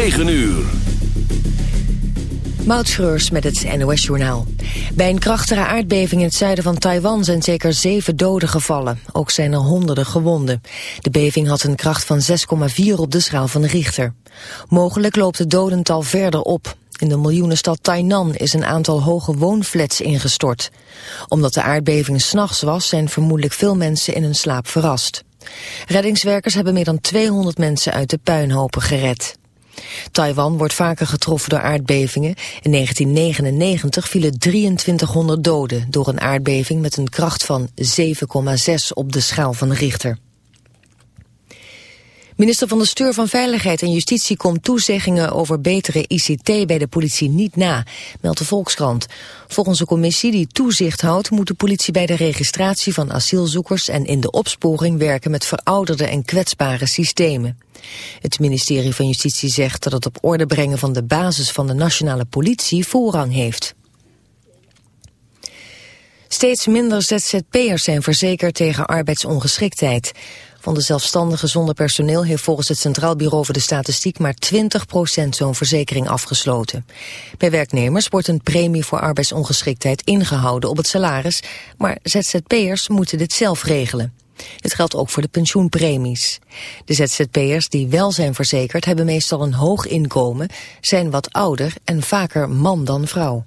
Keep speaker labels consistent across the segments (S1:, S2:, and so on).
S1: 9 uur.
S2: Moutschreurs met het NOS-journaal. Bij een krachtige aardbeving in het zuiden van Taiwan zijn zeker zeven doden gevallen. Ook zijn er honderden gewonden. De beving had een kracht van 6,4 op de schaal van Richter. Mogelijk loopt het dodental verder op. In de miljoenenstad Tainan is een aantal hoge woonflats ingestort. Omdat de aardbeving s'nachts was, zijn vermoedelijk veel mensen in hun slaap verrast. Reddingswerkers hebben meer dan 200 mensen uit de puinhopen gered. Taiwan wordt vaker getroffen door aardbevingen. In 1999 vielen 2300 doden door een aardbeving met een kracht van 7,6 op de schaal van Richter. Minister van de Steur van Veiligheid en Justitie komt toezeggingen over betere ICT bij de politie niet na, meldt de Volkskrant. Volgens de commissie die toezicht houdt moet de politie bij de registratie van asielzoekers en in de opsporing werken met verouderde en kwetsbare systemen. Het ministerie van Justitie zegt dat het op orde brengen van de basis van de nationale politie voorrang heeft. Steeds minder ZZP'ers zijn verzekerd tegen arbeidsongeschiktheid. Van de zelfstandigen zonder personeel heeft volgens het Centraal Bureau voor de Statistiek maar 20% zo'n verzekering afgesloten. Bij werknemers wordt een premie voor arbeidsongeschiktheid ingehouden op het salaris, maar ZZP'ers moeten dit zelf regelen. Het geldt ook voor de pensioenpremies. De ZZP'ers die wel zijn verzekerd hebben meestal een hoog inkomen, zijn wat ouder en vaker man dan vrouw.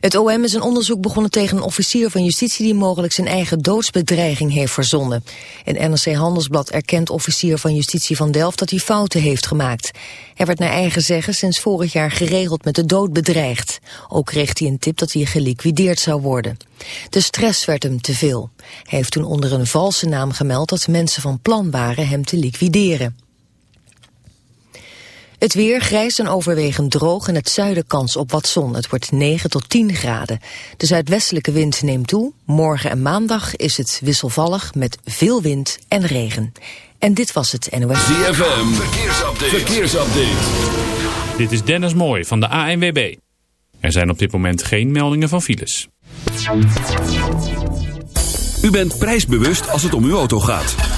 S2: Het OM is een onderzoek begonnen tegen een officier van justitie die mogelijk zijn eigen doodsbedreiging heeft verzonnen. In NRC Handelsblad erkent officier van justitie van Delft dat hij fouten heeft gemaakt. Hij werd naar eigen zeggen sinds vorig jaar geregeld met de dood bedreigd. Ook kreeg hij een tip dat hij geliquideerd zou worden. De stress werd hem te veel. Hij heeft toen onder een valse naam gemeld dat mensen van plan waren hem te liquideren. Het weer grijs en overwegend droog en het zuiden kans op wat zon. Het wordt 9 tot 10 graden. De zuidwestelijke wind neemt toe. Morgen en maandag is het wisselvallig met veel wind en regen. En dit was het NOS.
S1: ZFM, verkeersupdate. verkeersupdate.
S3: Dit is Dennis Mooij van de ANWB. Er zijn op dit moment geen meldingen van files.
S1: U bent prijsbewust als het om uw auto gaat.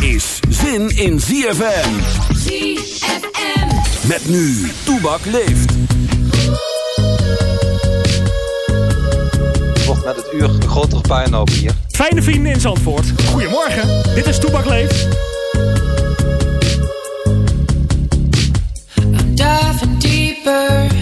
S1: Is zin in ZFM.
S4: ZFM.
S1: Met nu, Toebak leeft.
S5: Wordt met het uur een grotere puinhoop hier.
S6: Fijne vrienden in Zandvoort. Goedemorgen, dit is Toebak leeft.
S4: I'm diving deeper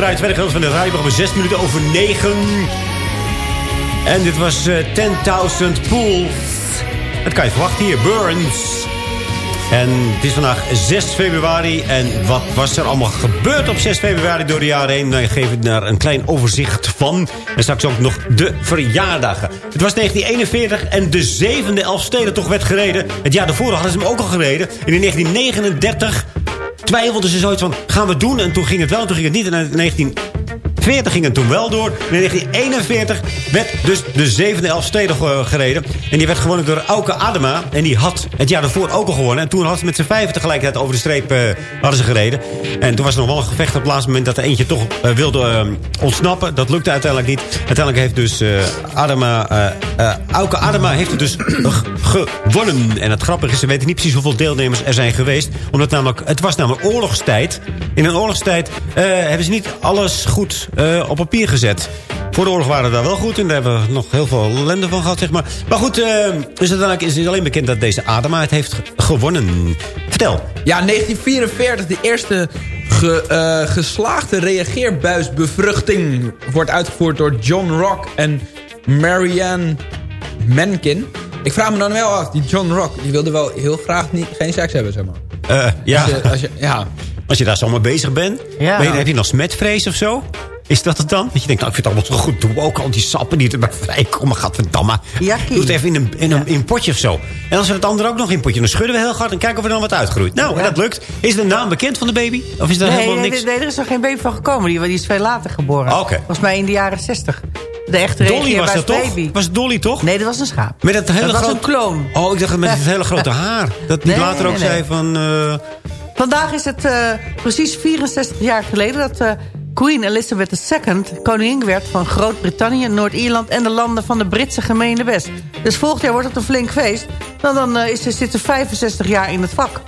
S7: Bereid. Tweede van de radio. We 6 minuten over 9. En dit was uh, 10.000 Pools. Dat kan je verwachten hier. Burns. En het is vandaag 6 februari. En wat was er allemaal gebeurd op 6 februari door de jaren heen? Dan geef ik daar een klein overzicht van. En straks ook nog de verjaardagen. Het was 1941 en de zevende Elfstedentocht werd gereden. Het jaar daarvoor hadden ze hem ook al gereden. En in 1939 twijfelden ze zoiets van, gaan we doen? En toen ging het wel, toen ging het niet. En in 19... 40 ging het toen wel door. In 1941 werd dus de zevende Elfsteden gereden. En die werd gewonnen door Auke Adema. En die had het jaar daarvoor ook al gewonnen. En toen hadden ze met z'n vijven tegelijkertijd over de streep uh, hadden ze gereden. En toen was er nog wel een gevecht op het laatste moment... dat er eentje toch uh, wilde uh, ontsnappen. Dat lukte uiteindelijk niet. Uiteindelijk heeft dus Adema... Auke Adema heeft het dus gewonnen. En het grappige is, ze weten niet precies hoeveel deelnemers er zijn geweest. Omdat namelijk, het was namelijk oorlogstijd. In een oorlogstijd hebben ze niet alles goed op papier gezet. Voor de oorlog waren we daar wel goed in. Daar hebben we nog heel veel ellende van gehad, zeg maar. Maar goed, uh, dus uiteindelijk is het alleen bekend dat deze Adema het heeft gewonnen. Vertel.
S8: Ja, 1944, de eerste ge, uh, geslaagde reageerbuisbevruchting... wordt uitgevoerd door John Rock en Marianne Menkin. Ik vraag me dan wel af, die John Rock... die wilde wel heel graag niet, geen seks hebben, zeg maar.
S7: ja.
S8: Als je, als je, ja.
S7: Als je daar zomaar bezig bent.
S9: Ja.
S7: Ben je, heb je nog smetvrees of zo? Is dat het dan? Dat je denkt, nou, ik vind het allemaal zo goed. Doe ook al die sappen die erbij vrijkomen. Gadverdamme.
S9: Jakkie.
S7: Doe het even in een, in, een, in een potje of zo. En als we het andere ook nog in een potje... dan schudden we heel hard en kijken of er dan wat uitgroeit. Nou, en dat lukt. Is de naam bekend van de baby? Of is er
S9: nee,
S7: helemaal
S9: nee,
S7: niks?
S9: Nee, er is nog geen baby van gekomen. Die, die is veel later geboren.
S7: Oké.
S9: Volgens mij in de jaren 60. De echte
S7: Dolly was dat toch?
S9: baby.
S7: Was het Dolly toch?
S9: Nee, dat was een schaap.
S7: Met dat hele
S9: dat was een kloon.
S7: Oh, ik dacht met het hele grote haar. Dat die
S9: Nee,
S7: later ook
S9: nee,
S7: zei van... Uh...
S9: Vandaag is het uh, precies 64 jaar geleden dat uh, Queen Elizabeth II koningin werd van Groot-Brittannië, Noord-Ierland en de landen van de Britse gemene West. Dus volgend jaar wordt het een flink feest. Nou, dan uh, is ze, zit ze 65 jaar in het vak.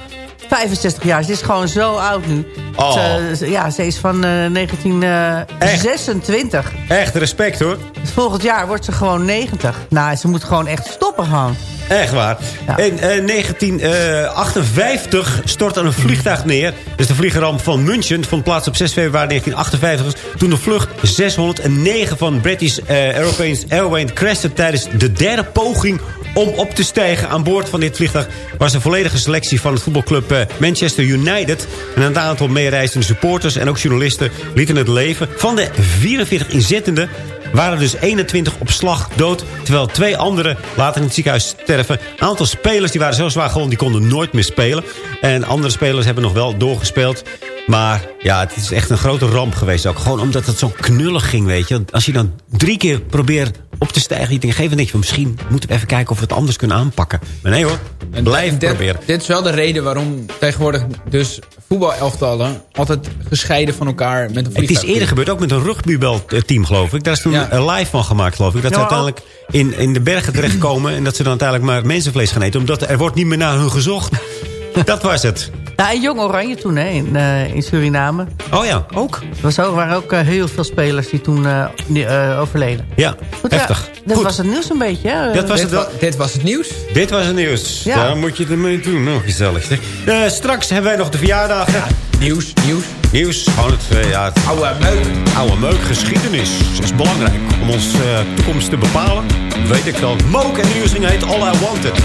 S9: 65 jaar, ze is gewoon zo oud nu.
S7: Oh.
S9: Ze, ja, ze is van 1926.
S7: Echt? echt respect hoor.
S9: Volgend jaar wordt ze gewoon 90. Nou, ze moet gewoon echt stoppen gewoon.
S7: Echt waar. Ja. In uh, 1958 stortte een vliegtuig neer. Dus de vliegramp van München vond plaats op 6 februari 1958. Toen de vlucht 609 van British uh, Airways, Airways crashte tijdens de derde poging om op te stijgen. Aan boord van dit vliegtuig was een volledige selectie van het voetbalclub uh, Manchester United. En een aantal meereizende supporters en ook journalisten lieten het leven. Van de 44 inzittenden waren dus 21 op slag dood. Terwijl twee anderen later in het ziekenhuis sterven. Een aantal spelers die waren zo zwaar gewond, die konden nooit meer spelen. En andere spelers hebben nog wel doorgespeeld. Maar ja, het is echt een grote ramp geweest ook. Gewoon omdat het zo knullig ging, weet je. Als je dan drie keer probeert op te stijgen... je geef een beetje van misschien moeten we even kijken of we het anders kunnen aanpakken. Maar nee hoor, blijf
S8: dit,
S7: proberen.
S8: Dit is wel de reden waarom tegenwoordig dus voetbalelftallen... altijd gescheiden van elkaar met een
S7: Het is eerder gebeurd, ook met een rugbybelteam geloof ik. Daar is toen
S8: Ja.
S7: een live van gemaakt geloof ik. Dat ze uiteindelijk in, in de bergen terechtkomen... en dat ze dan uiteindelijk maar mensenvlees gaan eten. Omdat er wordt niet meer naar hun gezocht. Dat was het.
S9: Ja, en Jong Oranje toen, hè, in, uh, in Suriname.
S7: Oh ja, ook.
S9: Er was ook, waren ook uh, heel veel spelers die toen uh, die, overleden.
S7: Ja,
S9: Goed,
S7: heftig.
S9: Ja, dat
S7: Goed.
S9: was het nieuws een beetje. Hè?
S7: Dat was
S8: dit,
S7: het
S8: wa- dit was het nieuws.
S7: Dit was het nieuws.
S9: Ja.
S7: Daar moet je het mee doen. Nou, gezellig. Eh, straks hebben wij nog de verjaardagen.
S8: Nieuws, nieuws.
S7: Nieuws. Gewoon het, eh, ja, het
S8: Oude meuk.
S7: oude meuk. Geschiedenis is belangrijk om onze eh, toekomst te bepalen. Weet ik wel. Mook en de nieuwsring heet All I Wanted.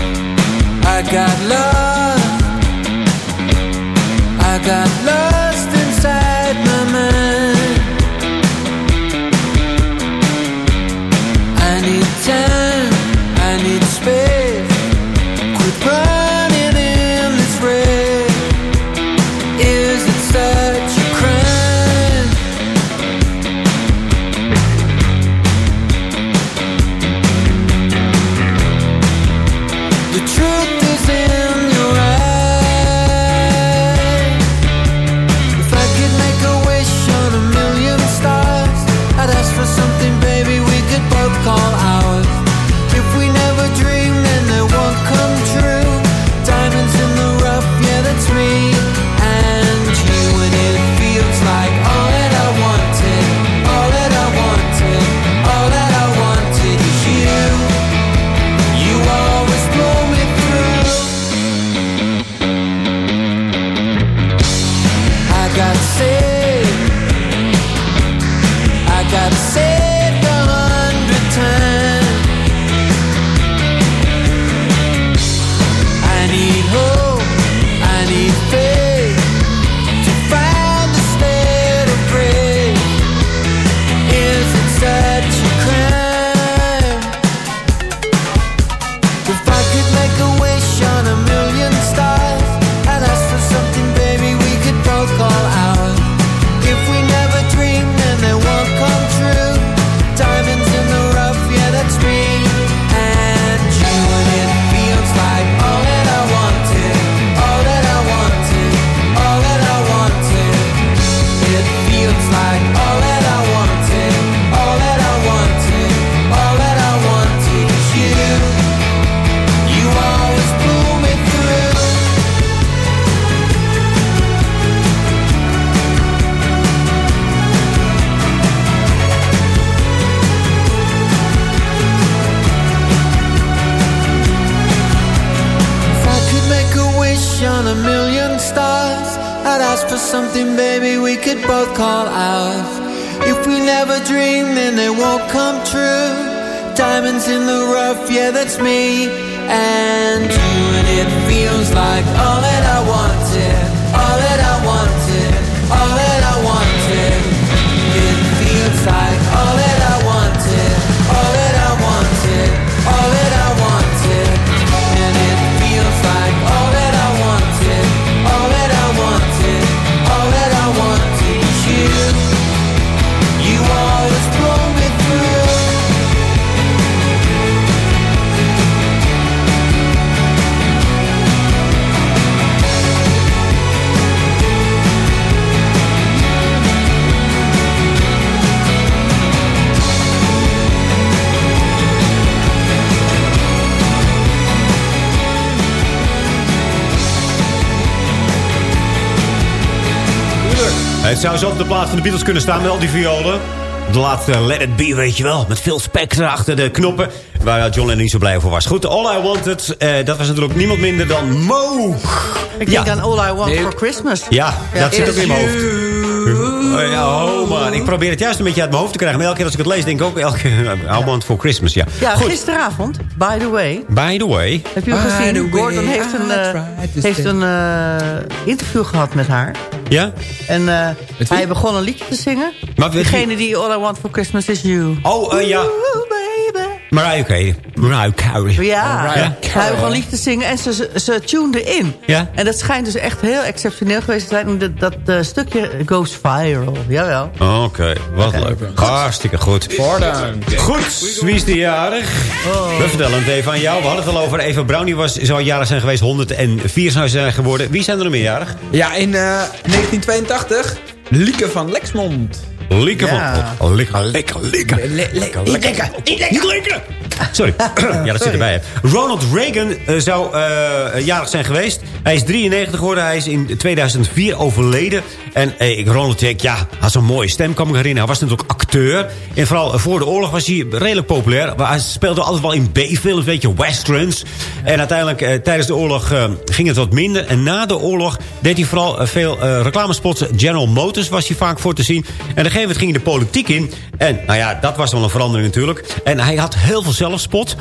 S4: I got love. Time.
S7: Het zou zo op de plaats van de Beatles kunnen staan met al die violen. De laatste Let It Be, weet je wel. Met veel spectra achter de knoppen. Waar John Lennon niet zo blij voor was. Goed, All I Wanted. eh, dat was natuurlijk niemand minder dan Mo.
S9: Ik denk aan All I Want for Christmas.
S7: Ja, dat zit ook in mijn hoofd. Oh, ja, oh man, ik probeer het juist een beetje uit mijn hoofd te krijgen. Maar elke keer als ik het lees, denk ik ook... Elke, I Want for Christmas, ja.
S9: Ja,
S7: Goed,
S9: gisteravond, by the way.
S7: by the way.
S9: Heb je hem gezien? Gordon heeft een, eh, heeft een eh, interview gehad met haar.
S7: Ja?
S9: En eh, hij begon een liedje te zingen.
S7: Maar
S9: Degene die All I Want for Christmas is You.
S7: Oh, eh, ja. Mariah Carey. Mariah Carey.
S9: Ja,
S8: Mariah
S9: hij
S8: Carey.
S9: begon een liedje te zingen en ze, ze, tunede in.
S7: Ja?
S9: En dat schijnt dus echt heel exceptioneel geweest te zijn. Dat, dat eh, stukje goes viral. Jawel.
S7: Oké, wat leuk. Hartstikke goed. Goed, wie is de jarig? We vertellen het even aan jou. We hadden het al over Eva Brown. Die was, zou jarig zijn geweest. 104 zou ze zijn geworden. Wie zijn er nog meer jarig?
S8: Ja, in eh, 1982. Lieke van Lexmond.
S7: Lieke
S9: Ja.
S7: van... Oh, lekker, lekker, lekker. Lekker, lekker. Niet lekker. Sorry. ja, dat zit erbij. hè. Ronald Reagan eh, zou eh, jarig zijn geweest. Hij is 93 geworden. Hij is in 2004 overleden. En eh, ik- Ronald ja, had zo'n mooie stem, kan ik me herinneren. Hij was natuurlijk acteur. En vooral eh, voor de oorlog was hij redelijk populair. Hij speelde altijd wel in B-films, weet je, westerns. En uiteindelijk, eh, tijdens de oorlog eh, ging het wat minder. En na de oorlog deed hij vooral eh, veel eh, reclamespots. General Motors was hij vaak voor te zien. En op een gegeven moment ging hij de politiek in. En nou ja, dat was wel een verandering natuurlijk. En hij had heel veel zelfspot.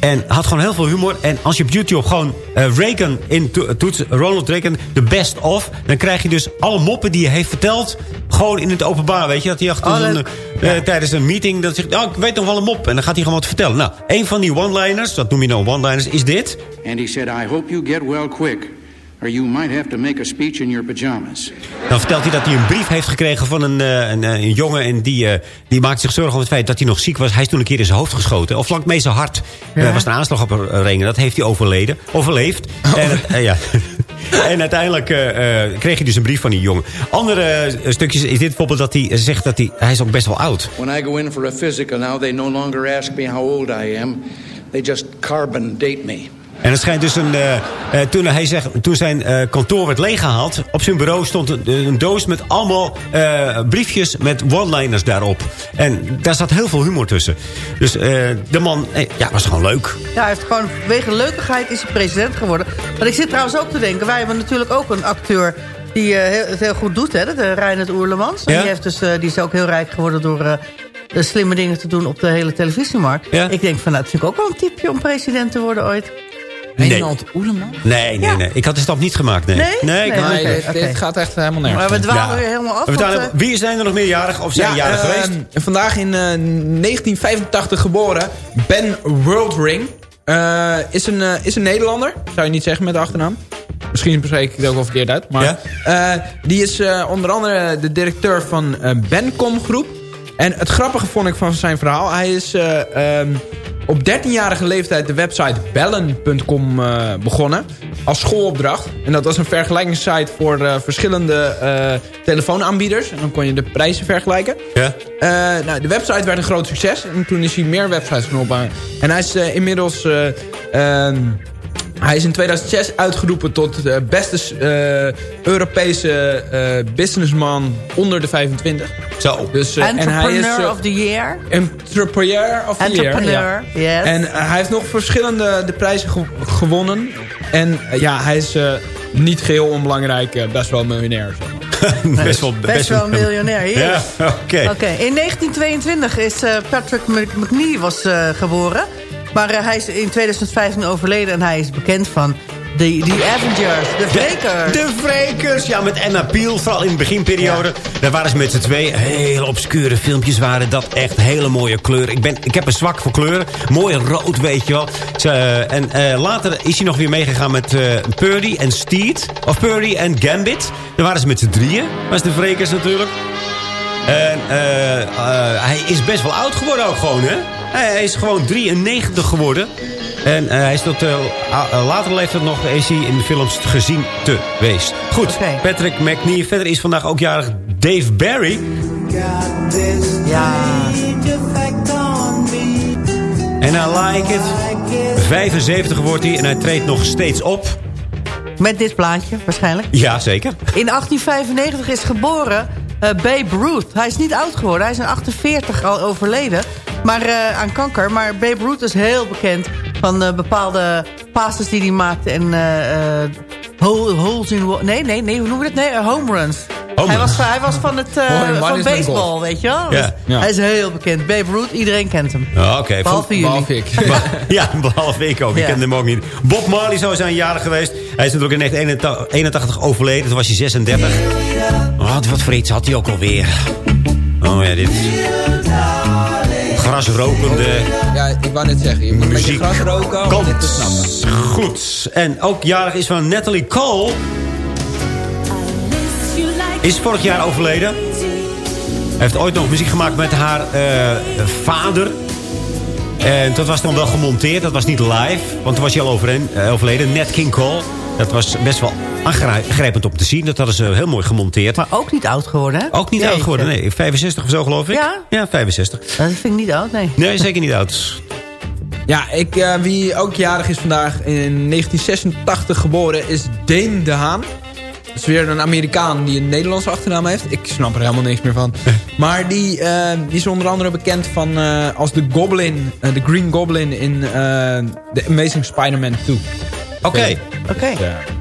S7: En had gewoon heel veel humor. En als je op YouTube gewoon eh, Reagan in to- toetst, Ronald Reagan, de best of... dan krijg je dus alle moppen die hij heeft verteld... gewoon in het openbaar, weet je. Dat hij achter
S9: Oh,
S7: eh, tijdens een meeting... dat zegt, oh, ik weet nog wel een mop. En dan gaat hij gewoon wat vertellen. Nou, een van die one-liners, dat noem je nou one-liners, is dit.
S10: And he said, I hope you get well quick, or you might have to make a speech in your pajamas.
S7: Dan vertelt hij dat hij een brief heeft gekregen van een, eh, een, eh, een jongen... en die, eh, die maakt zich zorgen om het feit dat hij nog ziek was. Hij is toen een keer in zijn hoofd geschoten. Of vlak mee zijn hart. Er was een aanslag op een ring. Dat heeft hij overleden, overleefd. En, het- eh, ja. en uiteindelijk eh, eh, kreeg hij dus een brief van die jongen. Andere stukjes is dit bijvoorbeeld dat hij zegt dat hij... Hij is ook best wel oud.
S10: When I go in for a physical now, they no longer ask me how old I am. They just carbon date me.
S7: En het schijnt dus een... eh, eh, toen, hij zegt, toen zijn eh, kantoor werd leeggehaald... op zijn bureau stond een, een doos met allemaal briefjes met one-liners daarop. En daar zat heel veel humor tussen. Dus de man ja, was gewoon leuk.
S9: Ja, hij heeft gewoon vanwege leukigheid is hij president geworden. Maar ik zit trouwens ook te denken, wij hebben natuurlijk ook een acteur die heel, het heel goed doet, hè, de Reinhard Oerlemans.
S7: Ja?
S9: Die, heeft dus, die is ook heel rijk geworden door de slimme dingen te doen op de hele televisiemarkt.
S7: Ja?
S9: Ik denk van, nou, dat vind ik ook wel een tipje om president te worden ooit.
S8: Reinhard Oeleman?
S7: Nee, nee, nee. Ik had de stap niet gemaakt, nee.
S9: Nee?
S7: ik-
S9: Nee,
S8: Nee, dit, gaat echt helemaal nergens.
S9: Maar we dwalen
S7: Ja.
S9: weer helemaal af. Want, eh,
S7: wie zijn er nog meerjarig of zijn jarig
S8: eh,
S7: geweest?
S8: Vandaag in eh, 1985 geboren. Ben Worldring. eh, is, een, eh, is een Nederlander. Zou je niet zeggen met de achternaam. Misschien spreek ik het ook wel verkeerd uit. Maar, eh, die is eh, onder andere de directeur van eh Bencom Groep. En het grappige vond ik van zijn verhaal. Hij is eh, ehm, op 13-jarige leeftijd de website bellen.com eh, begonnen. Als schoolopdracht. En dat was een vergelijkingssite voor eh, verschillende eh, telefoonaanbieders. En dan kon je de prijzen vergelijken.
S7: Ja.
S8: Nou, de website werd een groot succes. En toen is hij meer websites gaan opbouwen. En hij is inmiddels... eh, ehm, hij is in 2006 uitgeroepen tot de beste eh, Europese eh, businessman onder de 25.
S7: Zo.
S8: Dus, eh, en hij is,
S9: Entrepreneur
S8: eh,
S9: of the Year.
S8: Entrepreneur of the
S9: Entrepreneur,
S8: Year. ja.
S9: yes.
S8: En eh, hij heeft nog verschillende de prijzen ge- gewonnen. En eh, ja, hij is eh, niet geheel onbelangrijk, eh, best wel miljonair.
S7: Best wel,
S9: Best wel een miljonair. Yes.
S7: Ja, oké.
S9: Oké, In 1922 is eh, Patrick Mc- McNee was, eh, geboren. Maar eh, hij is in 2015 overleden en hij is bekend van de The Avengers, de Vrekers.
S7: De Vrekers, ja, met Emma Peel, vooral in de beginperiode. Daar waren ze met z'n twee. Hele obscure filmpjes waren dat. Echt hele mooie kleuren. Ik, ben, ik heb een zwak voor kleuren. Mooi rood, weet je wel. Ze, eh, en eh, later is hij nog weer meegegaan met eh, Purdy en Steed. Of Purdy en Gambit. Daar waren ze met z'n drieën. Was de Vrekers natuurlijk. En hij is best wel oud geworden ook gewoon, hè? Hij, hij is gewoon 93 geworden. En eh, hij is tot uh, later leeftijd nog is hij in de films gezien te geweest. Goed, Patrick McNee. Verder is vandaag ook jarig Dave Barry.
S9: Ja.
S7: En I like it. 75 wordt hij en hij treedt nog steeds op.
S9: Met dit plaatje, waarschijnlijk.
S7: Ja, zeker.
S9: In 1895 is geboren eh, Babe Ruth. Hij is niet oud geworden. Hij is in 48 al overleden. Maar eh, aan kanker. Maar Babe Ruth is heel bekend van eh, bepaalde passes die hij maakte. En eh, eh, hole- holes in... Nee, nee, nee. Hoe noemen we dat? Nee, home runs.
S7: Home
S9: hij,
S7: runs.
S9: was, hij was van, het, eh, van baseball,
S8: golf.
S9: weet je wel?
S7: Ja.
S9: Dus
S7: Ja.
S9: Hij is heel bekend. Babe Ruth, iedereen kent hem.
S7: Ja, Oké.
S9: Behalve jullie.
S8: Behalve ik.
S7: Ja, behalve ik ook. Ik
S9: Ja.
S7: kende hem ook niet. Bob Marley zou zijn jaren geweest. Hij is natuurlijk in 1981 overleden. Toen was hij 36. Oh, wat voor iets had hij ook alweer? Oh ja, dit... Grasrokende
S8: Ja, ik wou net zeggen. Je moet met je gras roken om dit te snappen.
S7: Goed. En ook jarig is van Natalie Cole. Is vorig jaar overleden. Hij heeft ooit nog muziek gemaakt met haar eh, vader. En dat was dan wel gemonteerd. Dat was niet live. Want toen was hij al overeen, eh, overleden. Nat King Cole. Dat was best wel aangrijpend om te zien. Dat hadden ze heel mooi gemonteerd.
S9: Maar ook niet oud geworden, hè?
S7: Ook niet oud geworden, nee. 65 of zo, geloof ik.
S9: Ja?
S7: Ja, 65.
S9: Dat vind ik niet oud, nee.
S7: Nee, zeker niet oud.
S8: Ja, ik, eh, wie ook jarig is vandaag in 1986 geboren is Dane de Haan. Dat is weer een Amerikaan die een Nederlandse achternaam heeft. Ik snap er helemaal niks meer van. Maar die, eh, die is onder andere bekend van, eh, als de Goblin, de Green Goblin in eh, The Amazing Spider-Man 2.
S7: Oké.
S9: Oké.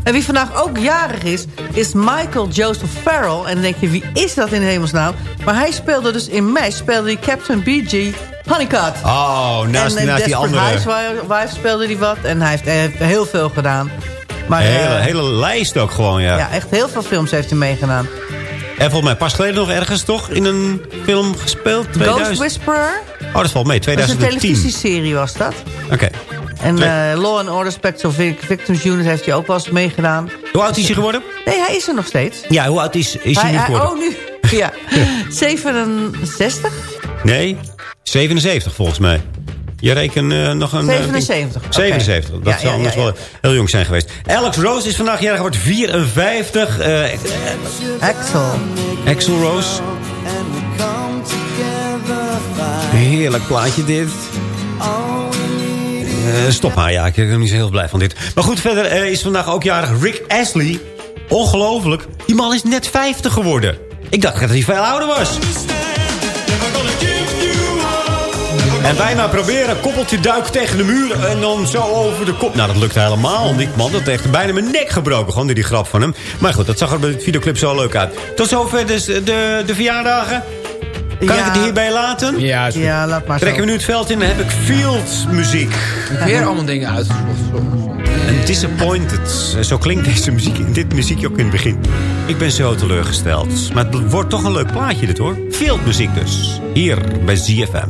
S9: En wie vandaag ook jarig is, is Michael Joseph Farrell. En dan denk je, wie is dat in hemelsnaam? Maar hij speelde dus in MASH, speelde hij Captain B.G. Honeycutt.
S7: Oh, naast,
S9: en in
S7: naast die andere...
S9: Housewives speelde hij wat. En hij heeft, hij heeft heel veel gedaan. Maar,
S7: hele,
S9: eh,
S7: hele lijst ook gewoon, ja.
S9: ja, echt heel veel films heeft hij meegedaan.
S7: En volgens mij pas geleden nog ergens toch in een film gespeeld?
S9: Ghost
S7: 2000?
S9: Whisperer.
S7: Oh, dat valt mee,
S9: Dat is een
S7: 2010.
S9: televisieserie was dat.
S7: Oké.
S9: En eh, Law and Order Special Vic- Victims Unit heeft hij ook wel eens meegedaan.
S7: Hoe oud is hij geworden?
S9: Nee, hij is er nog steeds.
S7: Ja, hoe oud is, is hij, nu geworden?
S9: oh, nu. Ja. 67?
S7: Nee, 77 volgens mij. Je rekent eh, nog een... eh,
S9: 77. oké.
S7: 77, dat
S9: Ja,
S7: zou
S9: ja,
S7: anders
S9: ja,
S7: wel heel jong zijn geweest. Alex Rose is vandaag jarig, wordt 54. eh
S9: Axel.
S7: Axel Rose. Heerlijk plaatje dit. Eh, stop maar, ja. Ik ben niet zo heel blij van dit. Maar goed, verder eh, is vandaag ook jarig Rick Astley. Ongelooflijk. Die man is net 50 geworden. Ik dacht dat hij veel ouder was. En wij maar proberen, koppeltje duik tegen de muur en dan zo over de kop. Nou, dat lukt helemaal niet, man. Dat heeft bijna mijn nek gebroken, gewoon door die grap van hem. Maar goed, dat zag er bij de videoclip zo leuk uit. Tot zover dus de, de verjaardagen. Kan
S9: Ja.
S7: ik het hierbij laten?
S8: Ja, is goed.
S9: Ja, laat maar zo.
S7: Trekken we nu het veld in, dan heb ik Fields muziek.
S8: Weer allemaal dingen uitgezocht.
S7: En Disappointed. Zo klinkt deze muziek, dit muziekje ook in het begin. Ik ben zo teleurgesteld. Maar het wordt toch een leuk plaatje dit hoor. Field muziek dus. Hier bij ZFM.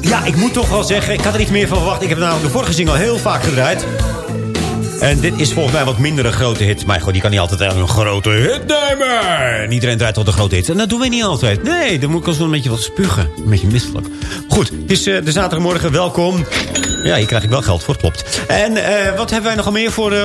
S7: Ja, ik moet toch wel zeggen, ik had er iets meer van verwacht. Ik heb namelijk de vorige single heel vaak gedraaid. En dit is volgens mij wat minder een grote hit. Maar goed, je kan niet altijd een grote hit nemen. En iedereen draait tot een grote hit. En dat doen we niet altijd. Nee, dan moet ik ons wel een beetje wat spugen. Een beetje misselijk. Goed, het is uh, de zaterdagmorgen. Welkom. Ja, hier krijg ik wel geld voor, klopt. En uh, wat hebben wij nog al meer voor uh,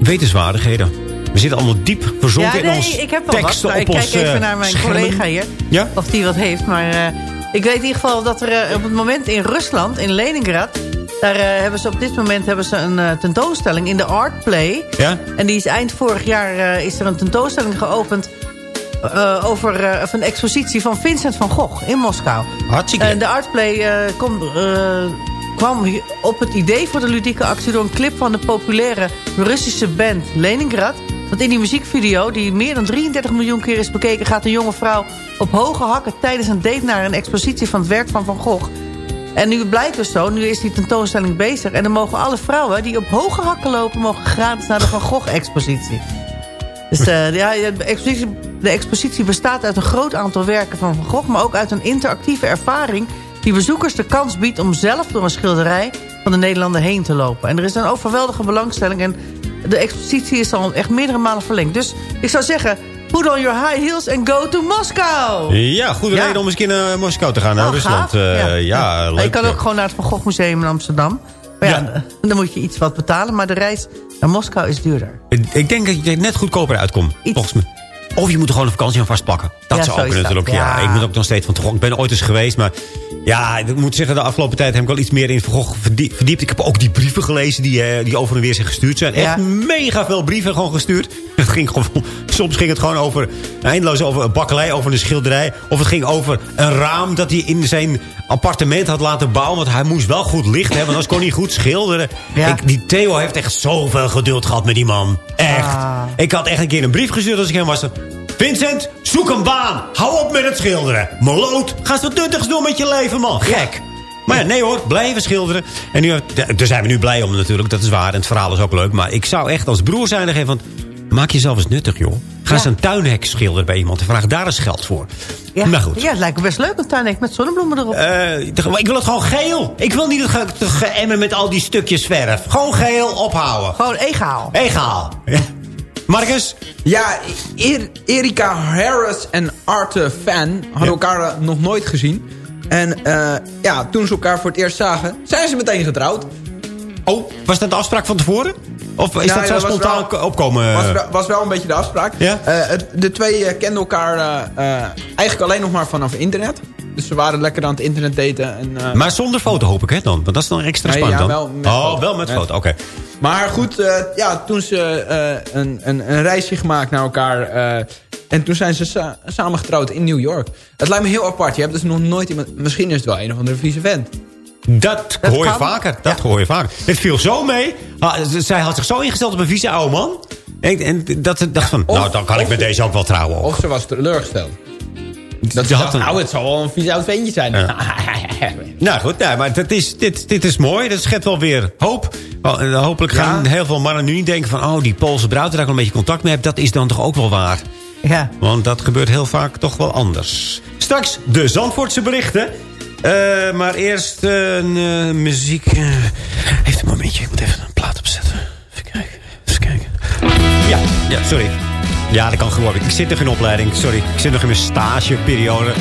S7: wetenswaardigheden? We zitten allemaal diep verzonken
S9: ja, nee,
S7: in ons
S9: ik heb wel
S7: tekst
S9: wat.
S7: op
S9: Ik kijk
S7: ons,
S9: even naar mijn
S7: schermen.
S9: collega hier.
S7: Ja?
S9: Of die wat heeft. Maar ik weet in ieder geval dat er uh, op het moment in Rusland, in Leningrad... daar hebben ze op dit moment hebben ze een tentoonstelling in de Artplay.
S7: Ja?
S9: En die is eind vorig jaar is er een tentoonstelling geopend... over of een expositie van Vincent van Gogh in Moskou.
S7: Hartstikke.
S9: de Artplay komt kwam op het idee voor de ludieke actie... door een clip van de populaire Russische band Leningrad. Want in die muziekvideo, die meer dan 33 miljoen keer is bekeken... gaat een jonge vrouw op hoge hakken tijdens een date naar een expositie van het werk van Van Gogh. En nu blijkt dus zo, nu is die tentoonstelling bezig... en dan mogen alle vrouwen die op hoge hakken lopen... mogen gratis naar de Van Gogh-expositie. Dus uh, ja, de, expositie, de expositie bestaat uit een groot aantal werken van Van Gogh... maar ook uit een interactieve ervaring die bezoekers de kans biedt om zelf door een schilderij van de Nederlander heen te lopen. En er is een overweldige belangstelling en de expositie is al echt meerdere malen verlengd. Dus ik zou zeggen, put on your high heels and go to Moskou.
S7: Ja, goede ja. reden om eens keer naar Moskou te gaan, naar
S9: oh,
S7: Rusland. Uh, ja, ja leuk.
S9: Je kan ook gewoon naar het Van Gogh Museum in Amsterdam. Maar ja, ja, dan moet je iets wat betalen, maar de reis naar Moskou is duurder.
S7: Ik, ik denk dat je net goedkoper uitkomt,
S9: iets.
S7: volgens mij. Of je moet er gewoon een vakantie aan vastpakken. Dat
S9: ja,
S7: zou ook natuurlijk.
S9: Ja.
S7: ja. ik moet ook nog steeds van toch. Ik ben ooit eens geweest, maar ja, ik moet zeggen, de afgelopen tijd heb ik wel iets meer in Van verdiept. Ik heb ook die brieven gelezen die, uh, die over en weer zijn gestuurd zijn. Echt mega veel brieven gewoon gestuurd. Het ging gewoon, soms ging het gewoon over, eindeloos over een bakkelei, over een schilderij. Of het ging over een raam dat hij in zijn appartement had laten bouwen. Want hij moest wel goed licht hebben, anders kon hij goed schilderen.
S9: Ja.
S7: Ik, die Theo heeft echt zoveel geduld gehad met die man. Echt.
S9: Ah.
S7: Ik had echt een keer een brief gestuurd als ik hem was. Vincent, zoek een baan. Hou op met het schilderen. Maloot, ga eens wat nuttigs doen met je leven, man. Gek. Maar ja, nee hoor, blijven schilderen. En nu, daar zijn we nu blij om natuurlijk, dat is waar. En het verhaal is ook leuk. Maar ik zou echt als broer zijn geven van... Maak jezelf eens nuttig, joh. Ga eens
S9: Ja.
S7: een tuinhek schilderen bij iemand en vraag daar eens geld voor.
S9: Ja.
S7: Maar goed.
S9: Ja, het lijkt me best leuk, een tuinhek met zonnebloemen erop.
S7: Eh, ik wil het gewoon geel. Ik wil niet ge- het geëmmen met al die stukjes verf. Gewoon geel ophouden.
S9: Gewoon egaal.
S7: Egaal. Ja. Marcus?
S8: Ja, er Erika Harris en Arte Fan hadden elkaar eh, nog nooit gezien. En eh, ja, toen ze elkaar voor het eerst zagen, zijn ze meteen getrouwd.
S7: Oh, was dat de afspraak van tevoren? Of is dat zo spontaan
S8: wel-
S7: opkomen?
S8: Was, wel- was wel een beetje de afspraak.
S7: Ja?
S8: Eh, het- de twee kenden elkaar eigenlijk alleen nog maar vanaf internet. Dus ze waren lekker aan het internet daten. En,
S7: Maar zonder foto hoop ik, hè, dan? Want dat is dan extra
S8: Nee,
S7: spannend
S8: ja,
S7: dan.
S8: wel met
S7: oh,
S8: foto.
S7: wel met
S8: Met-
S7: foto, oké.
S8: Maar goed, eh, ja, toen ze eh, een, een, een reisje gemaakt naar elkaar... eh, en toen zijn ze sa- samen getrouwd in New York. Het lijkt me heel apart. Je hebt dus nog nooit iemand... Misschien is het wel een of andere vieze vent.
S7: Dat, hoor je
S9: kan.
S7: vaker. Dat hoor je vaker. Het viel zo mee. Zij had zich zo ingesteld op een vieze oude man. En, en dat ze dacht van,
S8: of-
S7: nou, dan kan ik met deze ook wel trouwen. Ook.
S8: Of ze was teleurgesteld. Dat
S7: Je had een-
S8: nou, het zal wel een vies oud ventje zijn.
S7: Nou goed, nee, maar dat is, dit, dit is mooi. Dat schept wel weer hoop. Oh, en hopelijk gaan
S8: Ja.
S7: heel veel mannen nu niet denken van... oh, die Poolse bruid waar ik een beetje contact mee heb... dat is dan toch ook wel waar.
S9: Ja.
S7: Want dat gebeurt heel vaak toch wel anders. Straks de Zandvoortse berichten. Eh, maar eerst een eh, muziek... eh, even een momentje, ik moet even een plaat opzetten. Even kijken, even kijken. Ja, ja, sorry. Ja, dat kan gewoon. Ik zit nog in opleiding, sorry. Ik zit nog in mijn stageperiode.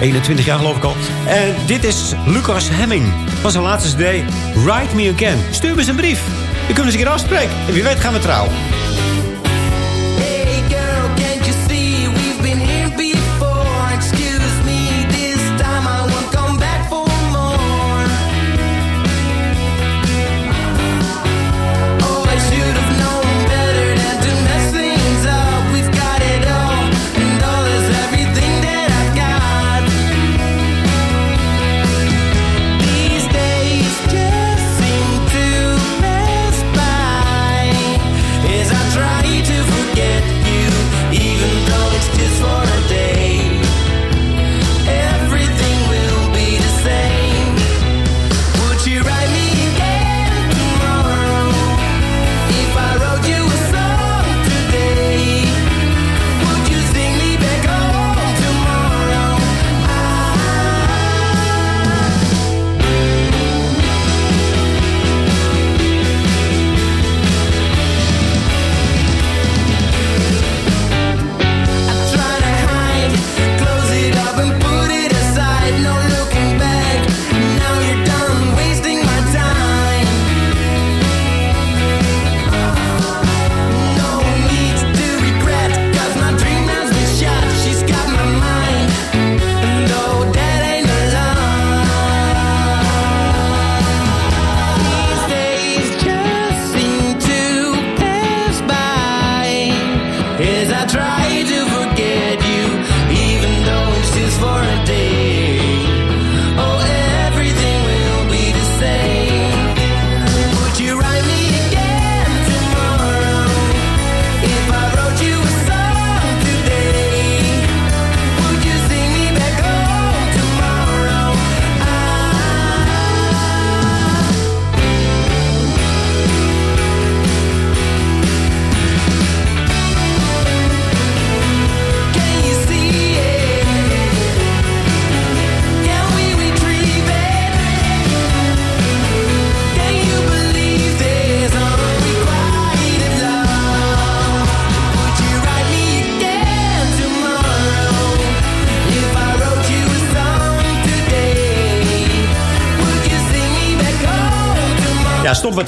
S7: 21 jaar geloof ik al. En dit is Lucas Hemming. Van zijn laatste CD, Write Me Again. Stuur me eens een brief. We kunnen eens een keer afspreken. En wie weet gaan we trouwen.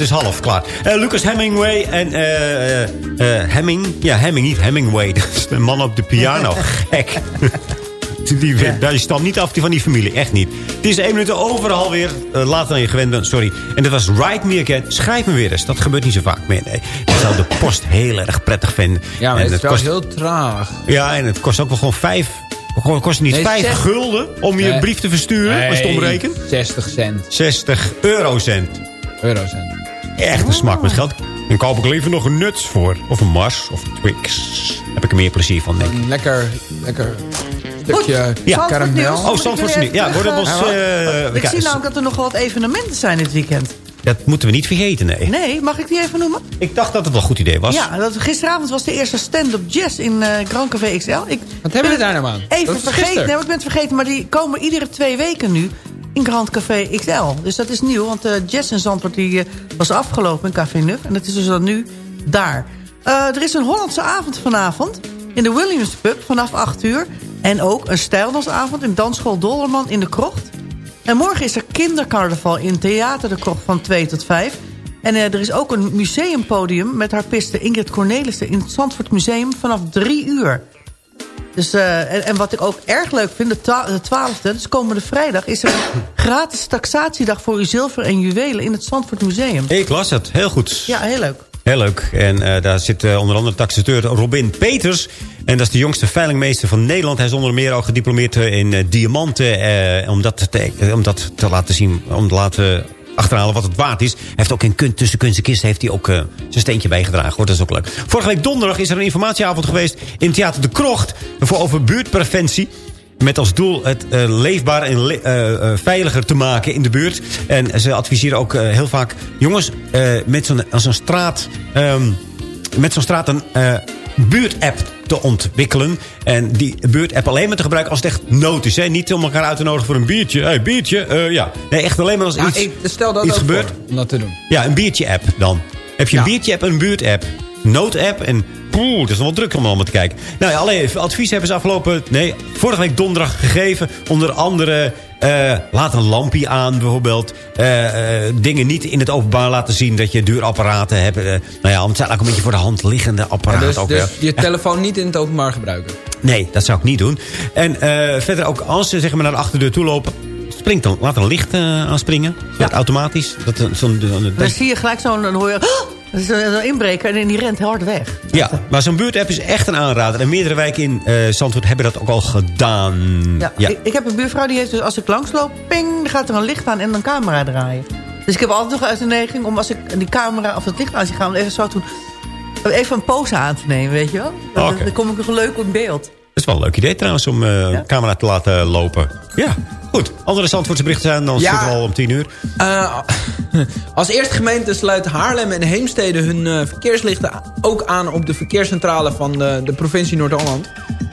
S7: Het is half, klaar. Eh, Lucas Hemingway en... eh eh, eh, Hemming? Ja, Hemming, niet Hemingway. Dat is een man op de piano. Gek. Die, Daar stamt niet af die van die familie, echt niet. Het is één minuut overal weer. Uh, later dan je gewend bent, sorry. En dat was Write Me Again. Schrijf me weer eens. Dat gebeurt niet zo vaak meer, nee. Dat zou de post heel erg prettig vinden.
S8: Ja, maar
S7: en
S8: het kost... heel traag.
S7: Ja, en het kost ook wel gewoon vijf... Het kost niet
S8: Nee,
S7: vijf
S8: zes-
S7: gulden om je
S8: Nee.
S7: brief te versturen. als je het omrekent.
S8: 60 cent.
S7: 60 eurocent.
S8: Eurocent.
S7: Echt een smak met geld. Dan koop ik liever nog een nuts voor. Of een Mars. Of een Twix. Heb ik er meer plezier van, denk ik.
S8: Lekker, lekker stukje
S7: Ja.
S8: karamel.
S7: Oh, Zandvoortse nieuws. Ja, worden eh,
S9: ik zie namelijk dat er nog wat evenementen zijn dit weekend.
S7: Dat moeten we niet vergeten, nee.
S9: Nee, mag ik die even noemen?
S7: Ik dacht dat het wel een goed idee was.
S9: Ja, dat, gisteravond was de eerste stand-up jazz in eh Grand Café XL. Ik
S8: Wat hebben we daar nou aan?
S9: Even vergeten, nee, ik ben het vergeten, maar die komen iedere twee weken nu in Grand Café XL. Dus dat is nieuw, want de jazz in Zandvoort die, eh, was afgelopen in Café Nuf. En dat is dus dan nu daar. Eh, er is een Hollandse avond vanavond in de Williams Pub vanaf 8 uur. En ook een stijldansavond in Dansschool Dollerman in de Krocht. En morgen is er kindercarnaval in Theater de Krocht van 2 tot 5. En eh, er is ook een museumpodium met harpiste Ingrid Cornelissen... in het Zandvoort Museum vanaf 3 uur. Dus, eh, en, en wat ik ook erg leuk vind, de, twa- de 12e, dus komende vrijdag... is er een gratis taxatiedag voor uw zilver en juwelen in het Zandvoort Museum.
S7: Ik las het. Heel goed.
S9: Ja, heel leuk.
S7: Heel leuk. En eh, daar zit eh, onder andere taxateur Robin Peters. En dat is de jongste veilingmeester van Nederland. Hij is onder meer ook gediplomeerd in diamanten. om, dat te, om dat te laten zien, om te laten achterhalen wat het waard is. Heeft ook in kunst, tussen kunst en kist heeft hij ook eh, zijn steentje bijgedragen. Hoor. Dat is ook leuk. Vorige week donderdag is er een informatieavond geweest in Theater de Krocht. Voor over buurtpreventie. Met als doel het eh, leefbaar en eh, veiliger te maken in de buurt. En ze adviseren ook heel vaak... jongens, met zo'n een straat... ehm, met zo'n straat een buurtapp te ontwikkelen. En die buurtapp alleen maar te gebruiken als het echt nood is. Hè? Niet om elkaar uit te nodigen voor een biertje. hey, biertje, eh, ja. Nee, echt alleen maar als iets,
S8: ik stel dat
S7: iets gebeurt.
S8: voor, om dat te doen.
S7: Ja, een biertje-app dan. Heb je een
S8: Ja.
S7: biertje-app en een buurt-app. Nood-app en poeh, dat is nog wel druk om allemaal te kijken. Nou ja, alleen advies hebben ze afgelopen... Nee, vorige week donderdag gegeven. Onder andere, eh, laat een lampje aan bijvoorbeeld. Eh, eh, dingen niet in het openbaar laten zien dat je duurapparaten hebt. Nou ja, want het zijn ook een beetje voor de hand liggende
S8: Ja,
S7: apparaten.
S8: dus
S7: ook,
S8: dus je telefoon niet in het openbaar gebruiken.
S7: Nee, dat zou ik niet doen. En eh, verder ook als ze zeg maar, naar de achterdeur toe lopen... Springt dan, laat een licht eh, aanspringen. Ja. Automatisch. Dat, eh, zo'n zo'n-
S9: Dan zie je gelijk zo'n... Dan hoor je... Dat is een inbreker en die rent hard weg.
S7: Ja, maar zo'n buurtapp is echt een aanrader. En meerdere wijken in eh Zandvoort hebben dat ook al gedaan.
S9: Ja, Ik, ik heb een buurvrouw die heeft dus als ik langsloop... ping, dan gaat er een licht aan en een camera draaien. Dus ik heb altijd nog uit de neiging om als ik die camera of het licht aan zie gaan... om even zo toen even een pose aan te nemen, weet je wel? Dan, dan kom ik nog leuk in beeld.
S7: Dat is wel een leuk idee trouwens om een camera te laten lopen. Ja, goed. Andere Zandvoortse berichten zijn, dan
S8: Ja.
S7: zitten we al om tien uur.
S8: Eh, als eerste gemeente sluit Haarlem en Heemstede hun eh, verkeerslichten ook aan op de verkeerscentrale van de, de provincie Noord-Holland.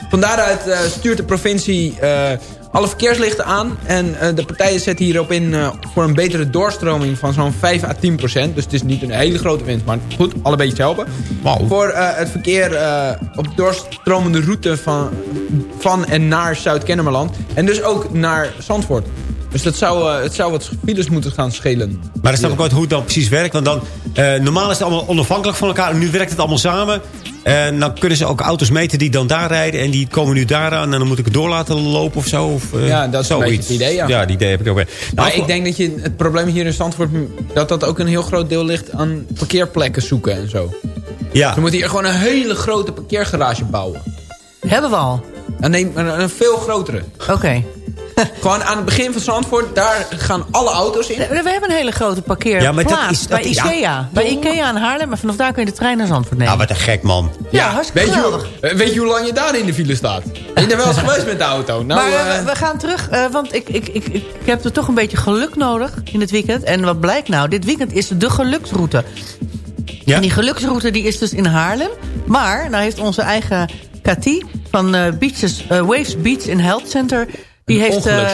S8: Van daaruit eh, stuurt de provincie alle verkeerslichten aan. En eh, de partijen zetten hierop in eh, voor een betere doorstroming van zo'n 5 à 10 procent. Dus het is niet een hele grote winst, maar goed, alle beetjes helpen. Voor eh, het verkeer op de doorstromende route van, van en naar Zuid-Kennemerland. En dus ook naar Zandvoort. Dus dat zou, eh, het zou wat files moeten gaan schelen.
S7: Maar dan snap ik wel hoe het dan precies werkt. Want dan, eh, normaal is het allemaal onafhankelijk van elkaar. En nu werkt het allemaal samen. En dan kunnen ze ook auto's meten die dan daar rijden. En die komen nu daar aan. En dan moet ik het door laten lopen of zo. Of, eh,
S8: Ja, dat is een
S7: zoiets.
S8: beetje het idee, ja.
S7: Ja, die idee heb ik ook weer.
S8: Maar
S7: Nou,
S8: ik denk dat je het probleem hier in Zandvoort... dat dat ook een heel groot deel ligt aan parkeerplekken zoeken en zo.
S7: Ja.
S8: Ze moeten hier gewoon een hele grote parkeergarage bouwen.
S9: Hebben we al.
S8: En nee, een, een veel grotere.
S9: Oké.
S8: Gewoon aan het begin van Zandvoort, daar gaan alle auto's in.
S9: We hebben een hele grote parkeerplaats
S7: Ja, maar dat is- dat
S9: bij Ikea.
S7: ja.
S9: Bij Ikea in Haarlem. En vanaf daar kun je de trein naar Zandvoort nemen.
S7: Nou, wat een gek man.
S9: Ja, hartstikke
S8: weet je,
S9: geweldig.
S8: eh, weet je hoe lang je daar in de file staat? Ben je er wel eens geweest met de auto? Nou,
S9: maar eh,
S8: eh,
S9: we, we gaan terug, eh, want ik, ik, ik, ik heb er toch een beetje geluk nodig in het weekend. En wat blijkt nou? Dit weekend is de geluksroute.
S7: Ja?
S9: En die geluksroute die is dus in Haarlem. Maar nou heeft onze eigen Cathy van eh, Beaches, Waves Beach in Health Center... Die heeft, eh,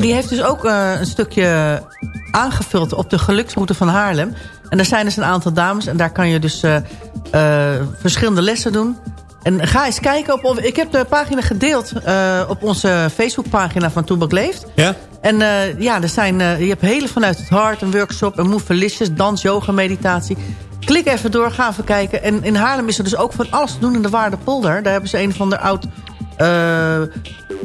S9: die heeft dus ook eh, een stukje aangevuld op de geluksroute van Haarlem. En er zijn dus een aantal dames en daar kan je dus eh, verschillende lessen doen. En ga eens kijken. Op, of- ik heb de pagina gedeeld op onze Facebookpagina van Toebak Leeft.
S7: Ja?
S9: En ja, er zijn, je hebt hele vanuit het hart, een workshop, een movelicious, dans, yoga, meditatie. Klik even door, ga even kijken. En in Haarlem is er dus ook van alles te doen in de Waardepolder. Daar hebben ze een van de oud... eh,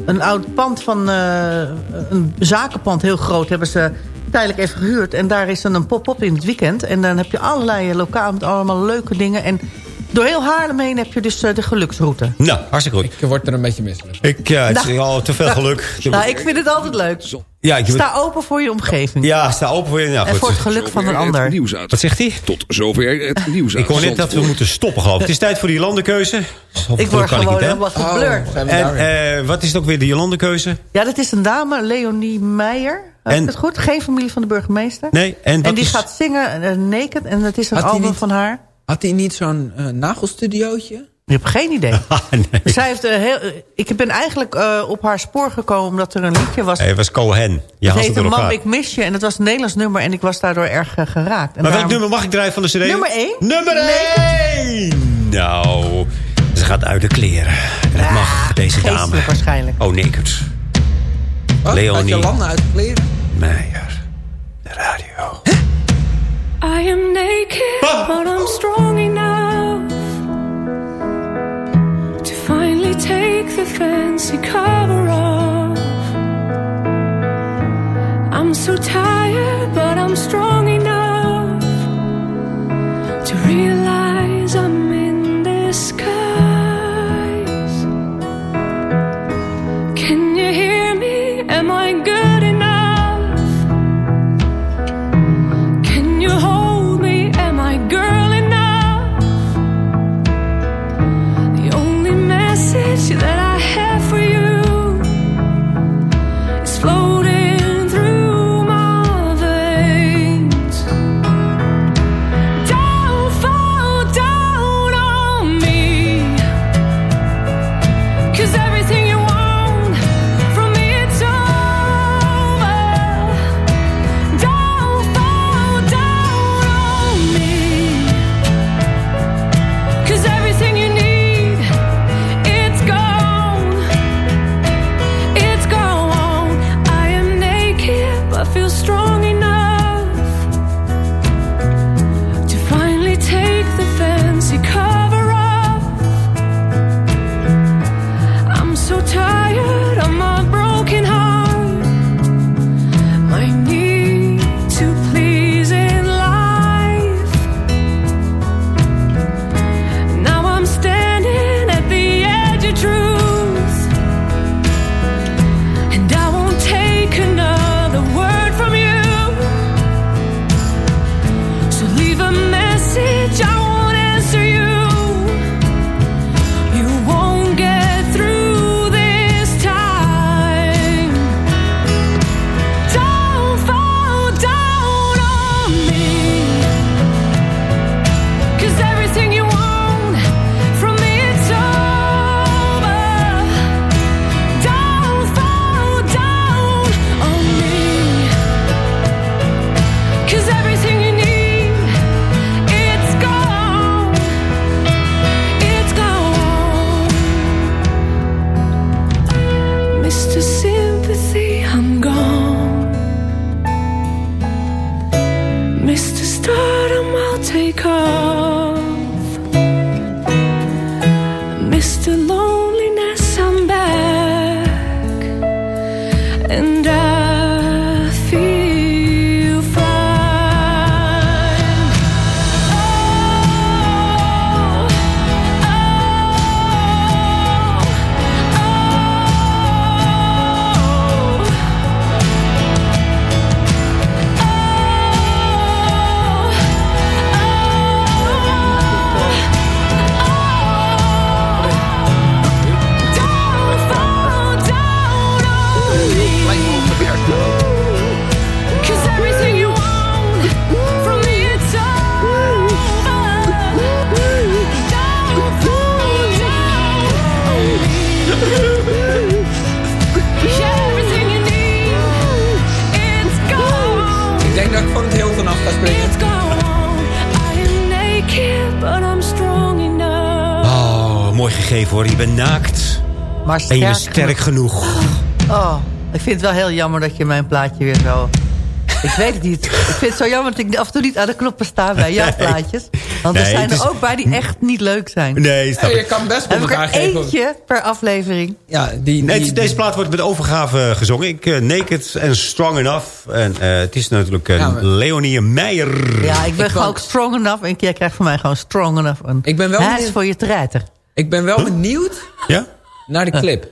S9: een oud pand van eh, een zakenpand, heel groot, hebben ze tijdelijk even gehuurd. En daar is dan een pop-up in het weekend. En dan heb je allerlei lokaal met allemaal leuke dingen. En door heel Haarlem heen heb je dus eh, de geluksroute.
S7: Nou, hartstikke goed.
S8: Ik word er een beetje misselijk.
S7: Ik, ja, het is
S9: Nou.
S7: al te veel geluk.
S9: Nou, ik vind het altijd leuk.
S7: Ja, ik
S9: Sta open voor je omgeving.
S7: Ja, sta open voor je. Nou,
S9: en
S7: goed.
S9: voor het geluk van een ander.
S1: Het nieuws uit.
S7: Wat zegt hij?
S1: Tot zover het nieuws
S7: Ik hoor net dat we moeten stoppen, geloof ik. Het is tijd voor die landenkeuze.
S9: Ik word gewoon helemaal
S8: Oh,
S9: geblurred.
S8: zijn we daar weer.
S7: En eh, wat is het ook weer, die landenkeuze?
S9: Ja, dat is een dame, Leonie Meijer. Heb
S7: En-
S9: ik het goed? Geen familie van de burgemeester.
S7: Nee, en
S9: die
S7: is-
S9: gaat zingen eh, Naked. En dat is een album van haar.
S8: Had hij niet zo'n eh, nagelstudiootje?
S9: Ik heb geen idee.
S7: Ah, nee.
S9: Zij heeft, eh, heel, eh, ik ben eigenlijk op haar spoor gekomen omdat er een liedje was.
S7: Hij was Cohen. Je
S9: Het heette Mam, ik mis je. En dat was een Nederlands nummer. En ik was daardoor erg geraakt. En
S7: Maar welk
S9: daarom-
S7: nummer mag ik draaien van de cd?
S9: Nummer één.
S7: Nummer één! Nou, ze gaat uit de kleren. En dat mag, deze dame.
S9: Waarschijnlijk.
S7: Oh.
S8: Wat?
S7: Leonie.
S8: Had je landen uitkleden?
S7: Meijer. De radio.
S11: I am naked, but I'm strong enough to finally take the fancy cover off. I'm so tired, but I'm strong enough to realize
S9: Maar
S7: En je bent
S9: sterk
S7: sterk genoeg.
S9: Oh, ik vind het wel heel jammer dat je mijn plaatje weer zo... Ik weet het niet. Ik vind het zo jammer dat ik af en toe niet aan de knoppen sta bij jouw
S7: Nee.
S9: plaatjes. Want er zijn er ook bij die echt niet leuk zijn.
S7: Nee, snap
S8: Hey,
S7: ik.
S8: je kan best commentaar
S9: er
S8: geven.
S9: eentje per aflevering.
S8: Ja, die,
S7: Nee,
S8: die,
S7: het- deze plaat wordt met overgave gezongen. Ik, eh, Naked en Strong Enough. En eh, het is natuurlijk eh,
S8: Ja, maar-
S7: Leonie Meijer.
S9: Ja, ik ben
S8: Ik
S9: gewoon ook strong enough. En jij krijgt van mij gewoon strong enough. Een
S8: Ik ben wel benieuwd-
S9: voor je treiter.
S8: ik ben wel benieuwd
S7: Ja?
S8: Naar de clip.